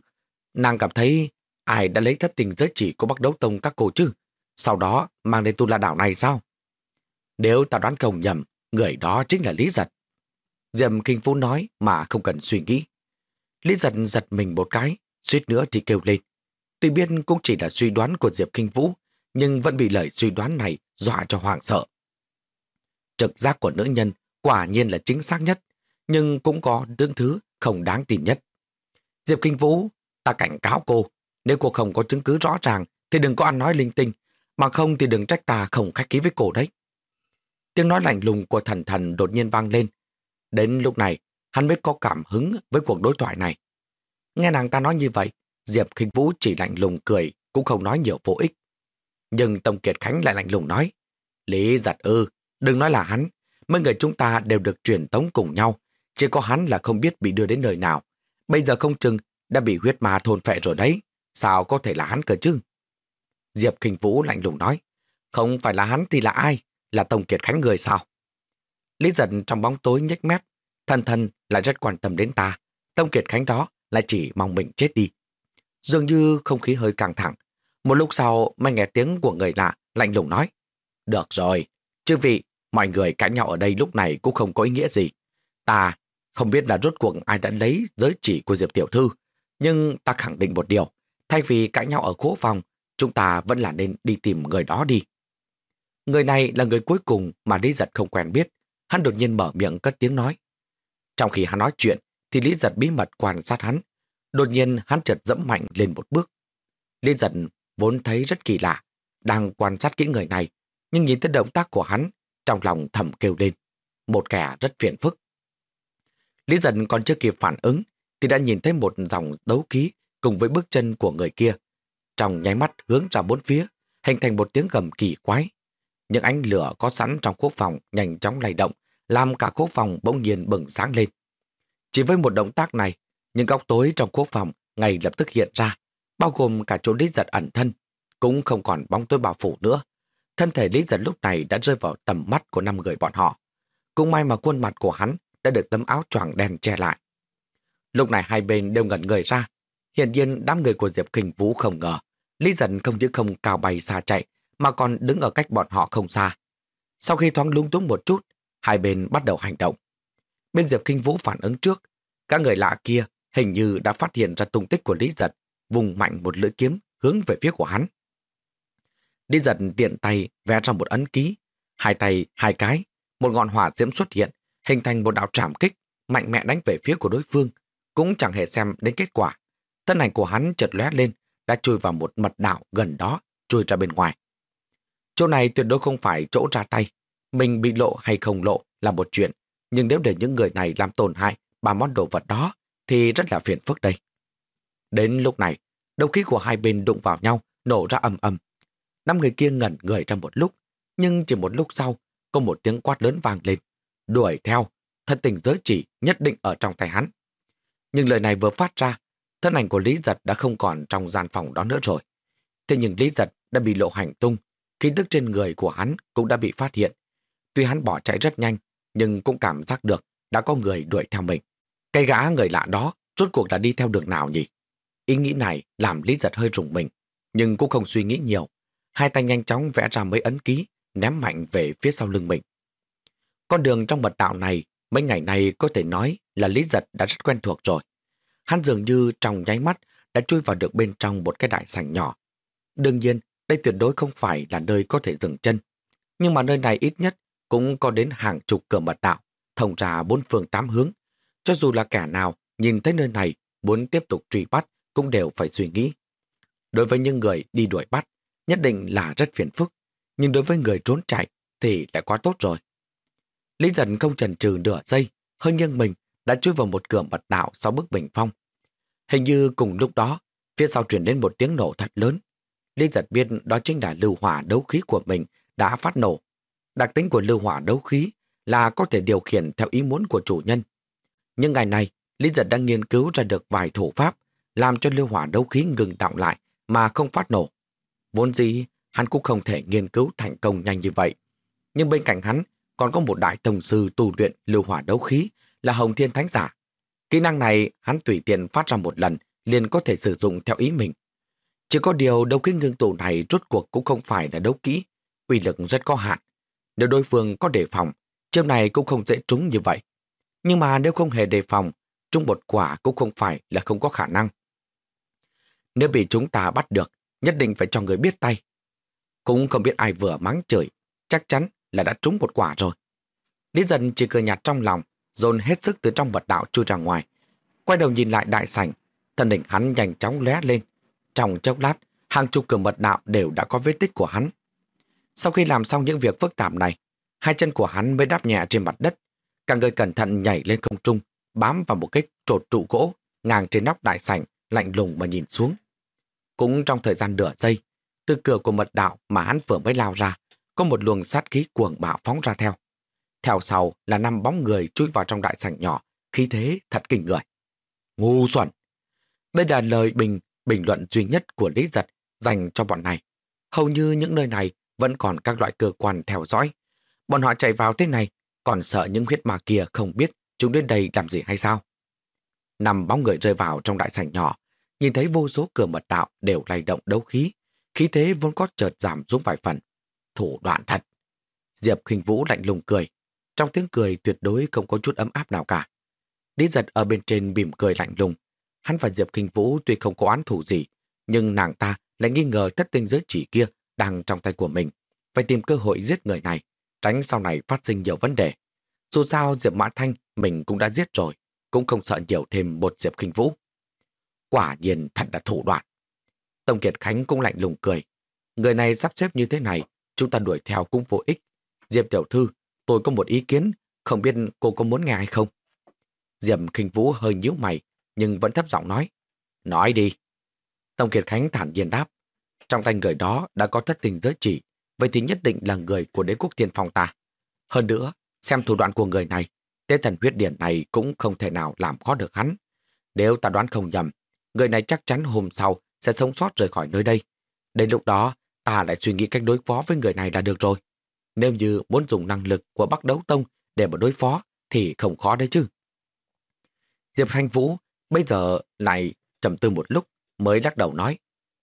nàng cảm thấy ai đã lấy thất tình giới chỉ của Bắc Đấu Tông các cô chứ? Sau đó mang đến tu la đảo này sao? Nếu ta đoán không nhầm, người đó chính là Lý Giật. Diệp Kinh Phú nói mà không cần suy nghĩ. Lý Giật giật mình một cái, suýt nữa thì kêu lên. Tuy biết cũng chỉ là suy đoán của Diệp Kinh Vũ, nhưng vẫn bị lời suy đoán này dọa cho hoàng sợ. Trực giác của nữ nhân quả nhiên là chính xác nhất, nhưng cũng có đương thứ không đáng tin nhất. Diệp Kinh Vũ, ta cảnh cáo cô, nếu cô không có chứng cứ rõ ràng thì đừng có ăn nói linh tinh, mà không thì đừng trách ta không khách ký với cô đấy. Tiếng nói lạnh lùng của thần thần đột nhiên vang lên. Đến lúc này, hắn mới có cảm hứng với cuộc đối thoại này. Nghe nàng ta nói như vậy, Diệp Kinh Vũ chỉ lạnh lùng cười, cũng không nói nhiều vô ích. Nhưng Tông Kiệt Khánh lại lạnh lùng nói, Lý giật ư, đừng nói là hắn, mấy người chúng ta đều được truyền tống cùng nhau, chỉ có hắn là không biết bị đưa đến nơi nào. Bây giờ không chừng đã bị huyết ma thôn phệ rồi đấy, sao có thể là hắn cơ chứ? Diệp Kinh Vũ lạnh lùng nói, không phải là hắn thì là ai, là Tông Kiệt Khánh người sao? Lý giận trong bóng tối nhếch mép, thân thân lại rất quan tâm đến ta, Tông Kiệt Khánh đó lại chỉ mong mình chết đi. Dường như không khí hơi căng thẳng, một lúc sau mới nghe tiếng của người lạ lạnh lùng nói, được rồi, chư vị, mọi người cãi nhau ở đây lúc này cũng không có ý nghĩa gì. Ta không biết là rốt cuộc ai đã lấy giới chỉ của Diệp Tiểu Thư, nhưng ta khẳng định một điều, thay vì cãi nhau ở khố phòng, chúng ta vẫn là nên đi tìm người đó đi. Người này là người cuối cùng mà Lý Giật không quen biết. Hắn đột nhiên mở miệng cất tiếng nói. Trong khi hắn nói chuyện, thì Lý Giật bí mật quan sát hắn. Đột nhiên hắn chợt dẫm mạnh lên một bước. Lý giật vốn thấy rất kỳ lạ, đang quan sát kỹ người này, nhưng nhìn thấy động tác của hắn, trong lòng thầm kêu lên. Một kẻ rất phiền phức. Lý giật còn chưa kịp phản ứng, thì đã nhìn thấy một dòng đấu khí cùng với bước chân của người kia. Trong nháy mắt hướng ra bốn phía, hình thành một tiếng gầm kỳ quái. Những ánh lửa có sẵn trong khu phòng nhanh chóng lay động, làm cả khu phòng bỗng nhiên bừng sáng lên. Chỉ với một động tác này, những góc tối trong khu phòng ngay lập tức hiện ra, bao gồm cả chỗ Lý Giật ẩn thân, cũng không còn bóng tối bao phủ nữa. Thân thể Lý Giật lúc này đã rơi vào tầm mắt của năm người bọn họ. Cũng may mà khuôn mặt của hắn đã được tấm áo choàng đen che lại. Lúc này hai bên đều ngẩn người ra. Hiện nhiên đám người của Diệp Kinh Vũ không ngờ. Lý dần không những không cao bay xa chạy, mà còn đứng ở cách bọn họ không xa. Sau khi thoáng lung túng một chút, hai bên bắt đầu hành động. Bên Diệp Kinh Vũ phản ứng trước, các người lạ kia hình như đã phát hiện ra tung tích của Lý Giật, vùng mạnh một lưỡi kiếm hướng về phía của hắn. Lý Giật tiện tay vẽ ra một ấn ký, hai tay, hai cái, một ngọn hỏa diễm xuất hiện, hình thành một đạo trảm kích, mạnh mẽ đánh về phía của đối phương, cũng chẳng hề xem đến kết quả. Thân ảnh của hắn chợt lóe lên, đã chui vào một mật đạo gần đó, chui ra bên ngoài. Chỗ này tuyệt đối không phải chỗ ra tay. Mình bị lộ hay không lộ là một chuyện, nhưng nếu để những người này làm tổn hại ba món đồ vật đó, thì rất là phiền phức đây. Đến lúc này, đầu khí của hai bên đụng vào nhau, nổ ra ầm ầm. Năm người kia ngẩn người ra một lúc, nhưng chỉ một lúc sau, có một tiếng quát lớn vang lên. Đuổi theo, thân tình giới chỉ nhất định ở trong tay hắn. Nhưng lời này vừa phát ra, thân ảnh của Lý Giật đã không còn trong gian phòng đó nữa rồi. Thế nhưng Lý Giật đã bị lộ hành tung, khí tức trên người của hắn cũng đã bị phát hiện. Tuy hắn bỏ chạy rất nhanh, nhưng cũng cảm giác được đã có người đuổi theo mình. Cây gã người lạ đó rốt cuộc đã đi theo đường nào nhỉ? Ý nghĩ này làm Lý Giật hơi rùng mình, nhưng cũng không suy nghĩ nhiều. Hai tay nhanh chóng vẽ ra mấy ấn ký, ném mạnh về phía sau lưng mình. Con đường trong mật đạo này, mấy ngày nay có thể nói là Lý Giật đã rất quen thuộc rồi. Hắn dường như trong nháy mắt đã chui vào được bên trong một cái đại sảnh nhỏ. Đương nhiên, đây tuyệt đối không phải là nơi có thể dừng chân. Nhưng mà nơi này ít nhất cũng có đến hàng chục cửa mật đạo, thông ra bốn phương tám hướng. Cho dù là kẻ nào nhìn thấy nơi này muốn tiếp tục truy bắt cũng đều phải suy nghĩ. Đối với những người đi đuổi bắt, nhất định là rất phiền phức. Nhưng đối với người trốn chạy thì lại quá tốt rồi. Lý dần không chần chừ nửa giây, hơi nghiêng mình đã chui vào một cửa mật đạo sau bức bình phong. Hình như cùng lúc đó, phía sau truyền đến một tiếng nổ thật lớn. Lý giật biết đó chính là lưu hỏa đấu khí của mình đã phát nổ. Đặc tính của lưu hỏa đấu khí là có thể điều khiển theo ý muốn của chủ nhân. Nhưng ngày này, Lý giật đang nghiên cứu ra được vài thủ pháp làm cho lưu hỏa đấu khí ngừng động lại mà không phát nổ. Vốn gì, hắn cũng không thể nghiên cứu thành công nhanh như vậy. Nhưng bên cạnh hắn còn có một đại tổng sư tu luyện lưu hỏa đấu khí là Hồng Thiên Thánh Giả. Kỹ năng này hắn tùy tiện phát ra một lần liền có thể sử dụng theo ý mình. Chỉ có điều đấu khí ngưng tụ này rốt cuộc cũng không phải là đấu kỹ, uy lực rất có hạn. Nếu đối phương có đề phòng, chiêu này cũng không dễ trúng như vậy. Nhưng mà nếu không hề đề phòng, trúng một quả cũng không phải là không có khả năng. Nếu bị chúng ta bắt được, nhất định phải cho người biết tay. Cũng không biết ai vừa mắng trời, chắc chắn là đã trúng một quả rồi. Lý dần chỉ cười nhạt trong lòng, dồn hết sức từ trong vật đạo chui ra ngoài. Quay đầu nhìn lại đại sảnh, thân hình hắn nhanh chóng lóe lên. Trong chốc lát, hàng chục cửa mật đạo đều đã có vết tích của hắn. Sau khi làm xong những việc phức tạp này, hai chân của hắn mới đáp nhẹ trên mặt đất. Cả người cẩn thận nhảy lên không trung, bám vào một cái trột trụ gỗ, ngang trên nóc đại sảnh, lạnh lùng mà nhìn xuống. Cũng trong thời gian nửa giây, từ cửa của mật đạo mà hắn vừa mới lao ra, có một luồng sát khí cuồng bạo phóng ra theo. Theo sau là năm bóng người chui vào trong đại sảnh nhỏ, khí thế thật kinh người. Ngu xuẩn! Đây là lời bình, bình luận duy nhất của Lý Giật dành cho bọn này. Hầu như những nơi này vẫn còn các loại cơ quan theo dõi. Bọn họ chạy vào thế này, còn sợ những huyết ma kia không biết chúng đến đây làm gì hay sao. Năm bóng người rơi vào trong đại sảnh nhỏ, nhìn thấy vô số cửa mật đạo đều lay động đấu khí, khí thế vốn có chợt giảm xuống vài phần. Thủ đoạn thật. Diệp khinh Vũ lạnh lùng cười, trong tiếng cười tuyệt đối không có chút ấm áp nào cả. Lý giật ở bên trên mỉm cười lạnh lùng. Hắn và Diệp Kinh Vũ tuy không có án thủ gì, nhưng nàng ta lại nghi ngờ thất tinh giới chỉ kia đang trong tay của mình. Phải tìm cơ hội giết người này, tránh sau này phát sinh nhiều vấn đề. Dù sao Diệp Mã Thanh mình cũng đã giết rồi, cũng không sợ nhiều thêm một Diệp Kinh Vũ. Quả nhiên thật là thủ đoạn. Tổng Kiệt Khánh cũng lạnh lùng cười. Người này sắp xếp như thế này, chúng ta đuổi theo cũng vô ích. Diệp Tiểu Thư, tôi có một ý kiến, không biết cô có muốn nghe hay không? Diệp Kinh Vũ hơi nhíu mày, nhưng vẫn thấp giọng nói. Nói đi. tông Kiệt Khánh thản nhiên đáp. Trong tay người đó đã có thất tình giới chỉ, vậy thì nhất định là người của đế quốc tiên phong ta. Hơn nữa, xem thủ đoạn của người này, tế thần huyết điển này cũng không thể nào làm khó được hắn. Nếu ta đoán không nhầm, người này chắc chắn hôm sau sẽ sống sót rời khỏi nơi đây. Đến lúc đó, ta lại suy nghĩ cách đối phó với người này là được rồi. Nếu như muốn dùng năng lực của Bắc Đấu Tông để mà đối phó, thì không khó đấy chứ. Diệp Thanh Vũ bây giờ lại trầm tư một lúc mới lắc đầu nói.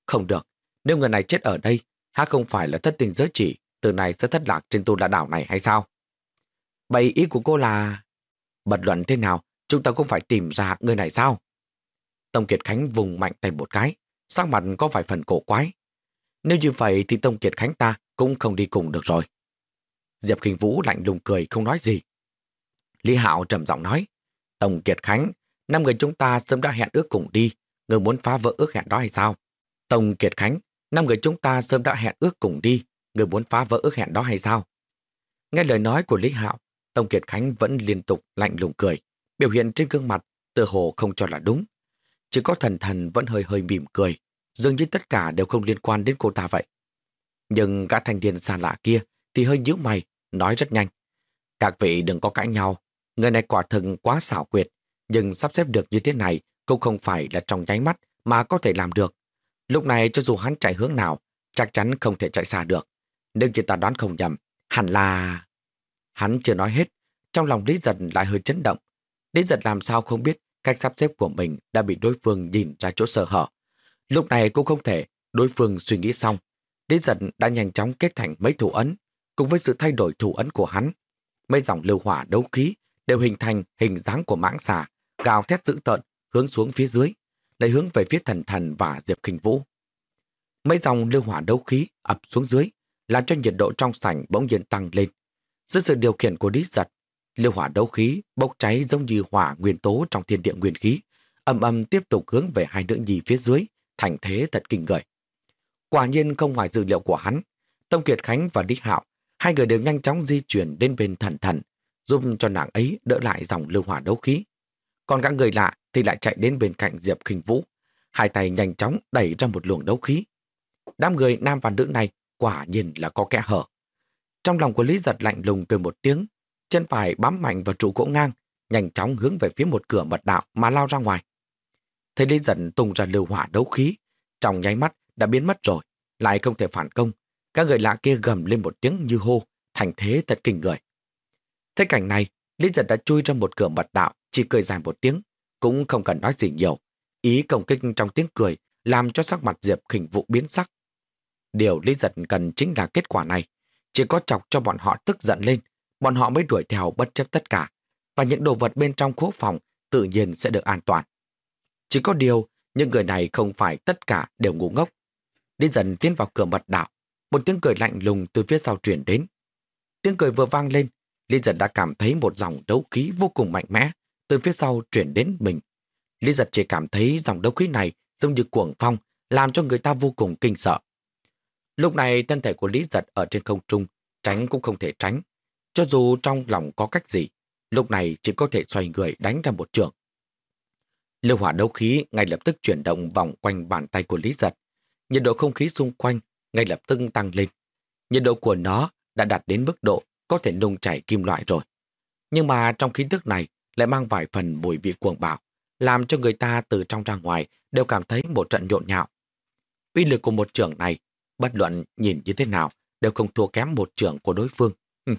Không được, nếu người này chết ở đây, há không phải là thất tình giới chỉ, từ này sẽ thất lạc trên tu la đảo này hay sao? Vậy ý của cô là... Bật luận thế nào, chúng ta cũng phải tìm ra người này sao? Tông Kiệt Khánh vùng mạnh tay một cái, sắc mặt có vài phần cổ quái. Nếu như vậy thì Tông Kiệt Khánh ta cũng không đi cùng được rồi. Diệp Kinh Vũ lạnh lùng cười không nói gì. Lý Hạo trầm giọng nói, Tông Kiệt Khánh, năm người chúng ta sớm đã hẹn ước cùng đi, người muốn phá vỡ ước hẹn đó hay sao? Tông Kiệt Khánh, năm người chúng ta sớm đã hẹn ước cùng đi, người muốn phá vỡ ước hẹn đó hay sao? Nghe lời nói của Lý Hạo, Tông Kiệt Khánh vẫn liên tục lạnh lùng cười, biểu hiện trên gương mặt tựa hồ không cho là đúng. Chỉ có thần thần vẫn hơi hơi mỉm cười, dường như tất cả đều không liên quan đến cô ta vậy. Nhưng gã thanh niên xa lạ kia thì hơi nhíu mày, nói rất nhanh. Các vị đừng có cãi nhau, người này quả thực quá xảo quyệt, nhưng sắp xếp được như thế này cũng không phải là trong nháy mắt mà có thể làm được. Lúc này cho dù hắn chạy hướng nào, chắc chắn không thể chạy xa được. Nếu như ta đoán không nhầm, hẳn là... Hắn chưa nói hết, trong lòng Lý Giật lại hơi chấn động. Lý Giật làm sao không biết cách sắp xếp của mình đã bị đối phương nhìn ra chỗ sơ hở. Lúc này cũng không thể, đối phương suy nghĩ xong. Lý Giật đã nhanh chóng kết thành mấy thủ ấn, cùng với sự thay đổi thủ ấn của hắn. Mấy dòng lưu hỏa đấu khí đều hình thành hình dáng của mãng xà, gào thét dữ tợn, hướng xuống phía dưới, lấy hướng về phía thần thần và Diệp Kinh Vũ. Mấy dòng lưu hỏa đấu khí ập xuống dưới, làm cho nhiệt độ trong sảnh bỗng nhiên tăng lên. Dưới sự điều khiển của Lý Giật, lưu hỏa đấu khí bốc cháy giống như hỏa nguyên tố trong thiên địa nguyên khí, âm âm tiếp tục hướng về hai nữ nhi phía dưới, thành thế thật kinh người. Quả nhiên không ngoài dự liệu của hắn, Tông Kiệt Khánh và đích Hạo, hai người đều nhanh chóng di chuyển đến bên thần thần, giúp cho nàng ấy đỡ lại dòng lưu hỏa đấu khí. Còn các người lạ thì lại chạy đến bên cạnh Diệp Kinh Vũ, hai tay nhanh chóng đẩy ra một luồng đấu khí. Đám người nam và nữ này quả nhiên là có kẽ hở. Trong lòng của Lý Giật lạnh lùng từ một tiếng, chân phải bám mạnh vào trụ gỗ ngang, nhanh chóng hướng về phía một cửa mật đạo mà lao ra ngoài. Thấy Lý Giật tung ra lưu hỏa đấu khí, trong nháy mắt đã biến mất rồi, lại không thể phản công. Các người lạ kia gầm lên một tiếng như hô, thành thế thật kinh người. Thế cảnh này, Lý Giật đã chui ra một cửa mật đạo, chỉ cười dài một tiếng, cũng không cần nói gì nhiều. Ý công kích trong tiếng cười làm cho sắc mặt Diệp khỉnh vụ biến sắc. Điều Lý Giật cần chính là kết quả này. Chỉ có chọc cho bọn họ tức giận lên, bọn họ mới đuổi theo bất chấp tất cả. Và những đồ vật bên trong khố phòng tự nhiên sẽ được an toàn. Chỉ có điều, những người này không phải tất cả đều ngu ngốc. đi dần tiến vào cửa mật đạo, một tiếng cười lạnh lùng từ phía sau truyền đến. Tiếng cười vừa vang lên, Lý giật đã cảm thấy một dòng đấu khí vô cùng mạnh mẽ từ phía sau chuyển đến mình. Lý giật chỉ cảm thấy dòng đấu khí này giống như cuồng phong, làm cho người ta vô cùng kinh sợ. Lúc này thân thể của Lý giật ở trên không trung, tránh cũng không thể tránh. Cho dù trong lòng có cách gì, lúc này chỉ có thể xoay người đánh ra một trường. Lưu hỏa đấu khí ngay lập tức chuyển động vòng quanh bàn tay của Lý giật. Nhiệt độ không khí xung quanh ngay lập tức tăng lên. Nhiệt độ của nó đã đạt đến mức độ có thể nung chảy kim loại rồi. Nhưng mà trong khí tức này lại mang vài phần mùi vị cuồng bạo, làm cho người ta từ trong ra ngoài đều cảm thấy một trận nhộn nhạo. Uy lực của một trưởng này, bất luận nhìn như thế nào, đều không thua kém một trưởng của đối phương.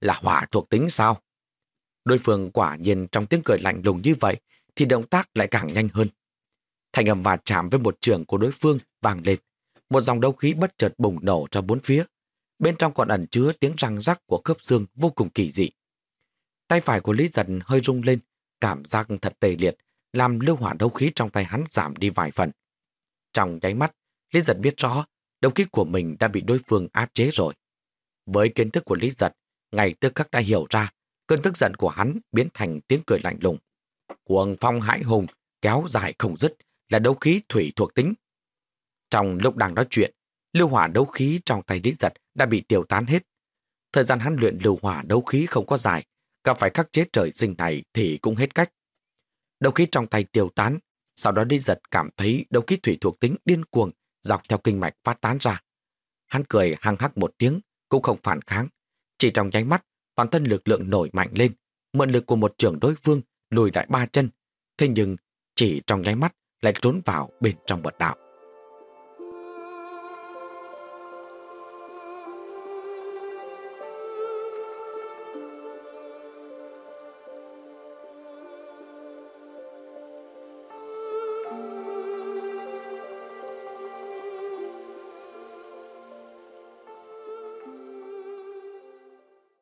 là hỏa thuộc tính sao? Đối phương quả nhiên trong tiếng cười lạnh lùng như vậy, thì động tác lại càng nhanh hơn. Thành âm và chạm với một trường của đối phương vang lên. Một dòng đấu khí bất chợt bùng nổ ra bốn phía, Bên trong còn ẩn chứa tiếng răng rắc của khớp xương vô cùng kỳ dị. Tay phải của Lý Giật hơi rung lên, cảm giác thật tê liệt, làm lưu hỏa đấu khí trong tay hắn giảm đi vài phần. Trong nháy mắt, Lý Giật biết rõ đấu khí của mình đã bị đối phương áp chế rồi. Với kiến thức của Lý Giật, ngày tức khắc đã hiểu ra, cơn tức giận của hắn biến thành tiếng cười lạnh lùng. Cuồng phong hãi hùng, kéo dài không dứt, là đấu khí thủy thuộc tính. Trong lúc đang nói chuyện, lưu hỏa đấu khí trong tay Lý Giật đã bị tiêu tán hết. Thời gian hắn luyện lưu hỏa đấu khí không có dài, gặp phải khắc chế trời sinh này thì cũng hết cách. Đấu khí trong tay tiêu tán, sau đó Lý Giật cảm thấy đấu khí thủy thuộc tính điên cuồng dọc theo kinh mạch phát tán ra. Hắn cười hăng hắc một tiếng, cũng không phản kháng. Chỉ trong nháy mắt, toàn thân lực lượng nổi mạnh lên, mượn lực của một trưởng đối phương lùi lại ba chân. Thế nhưng, chỉ trong nháy mắt lại trốn vào bên trong bật đạo.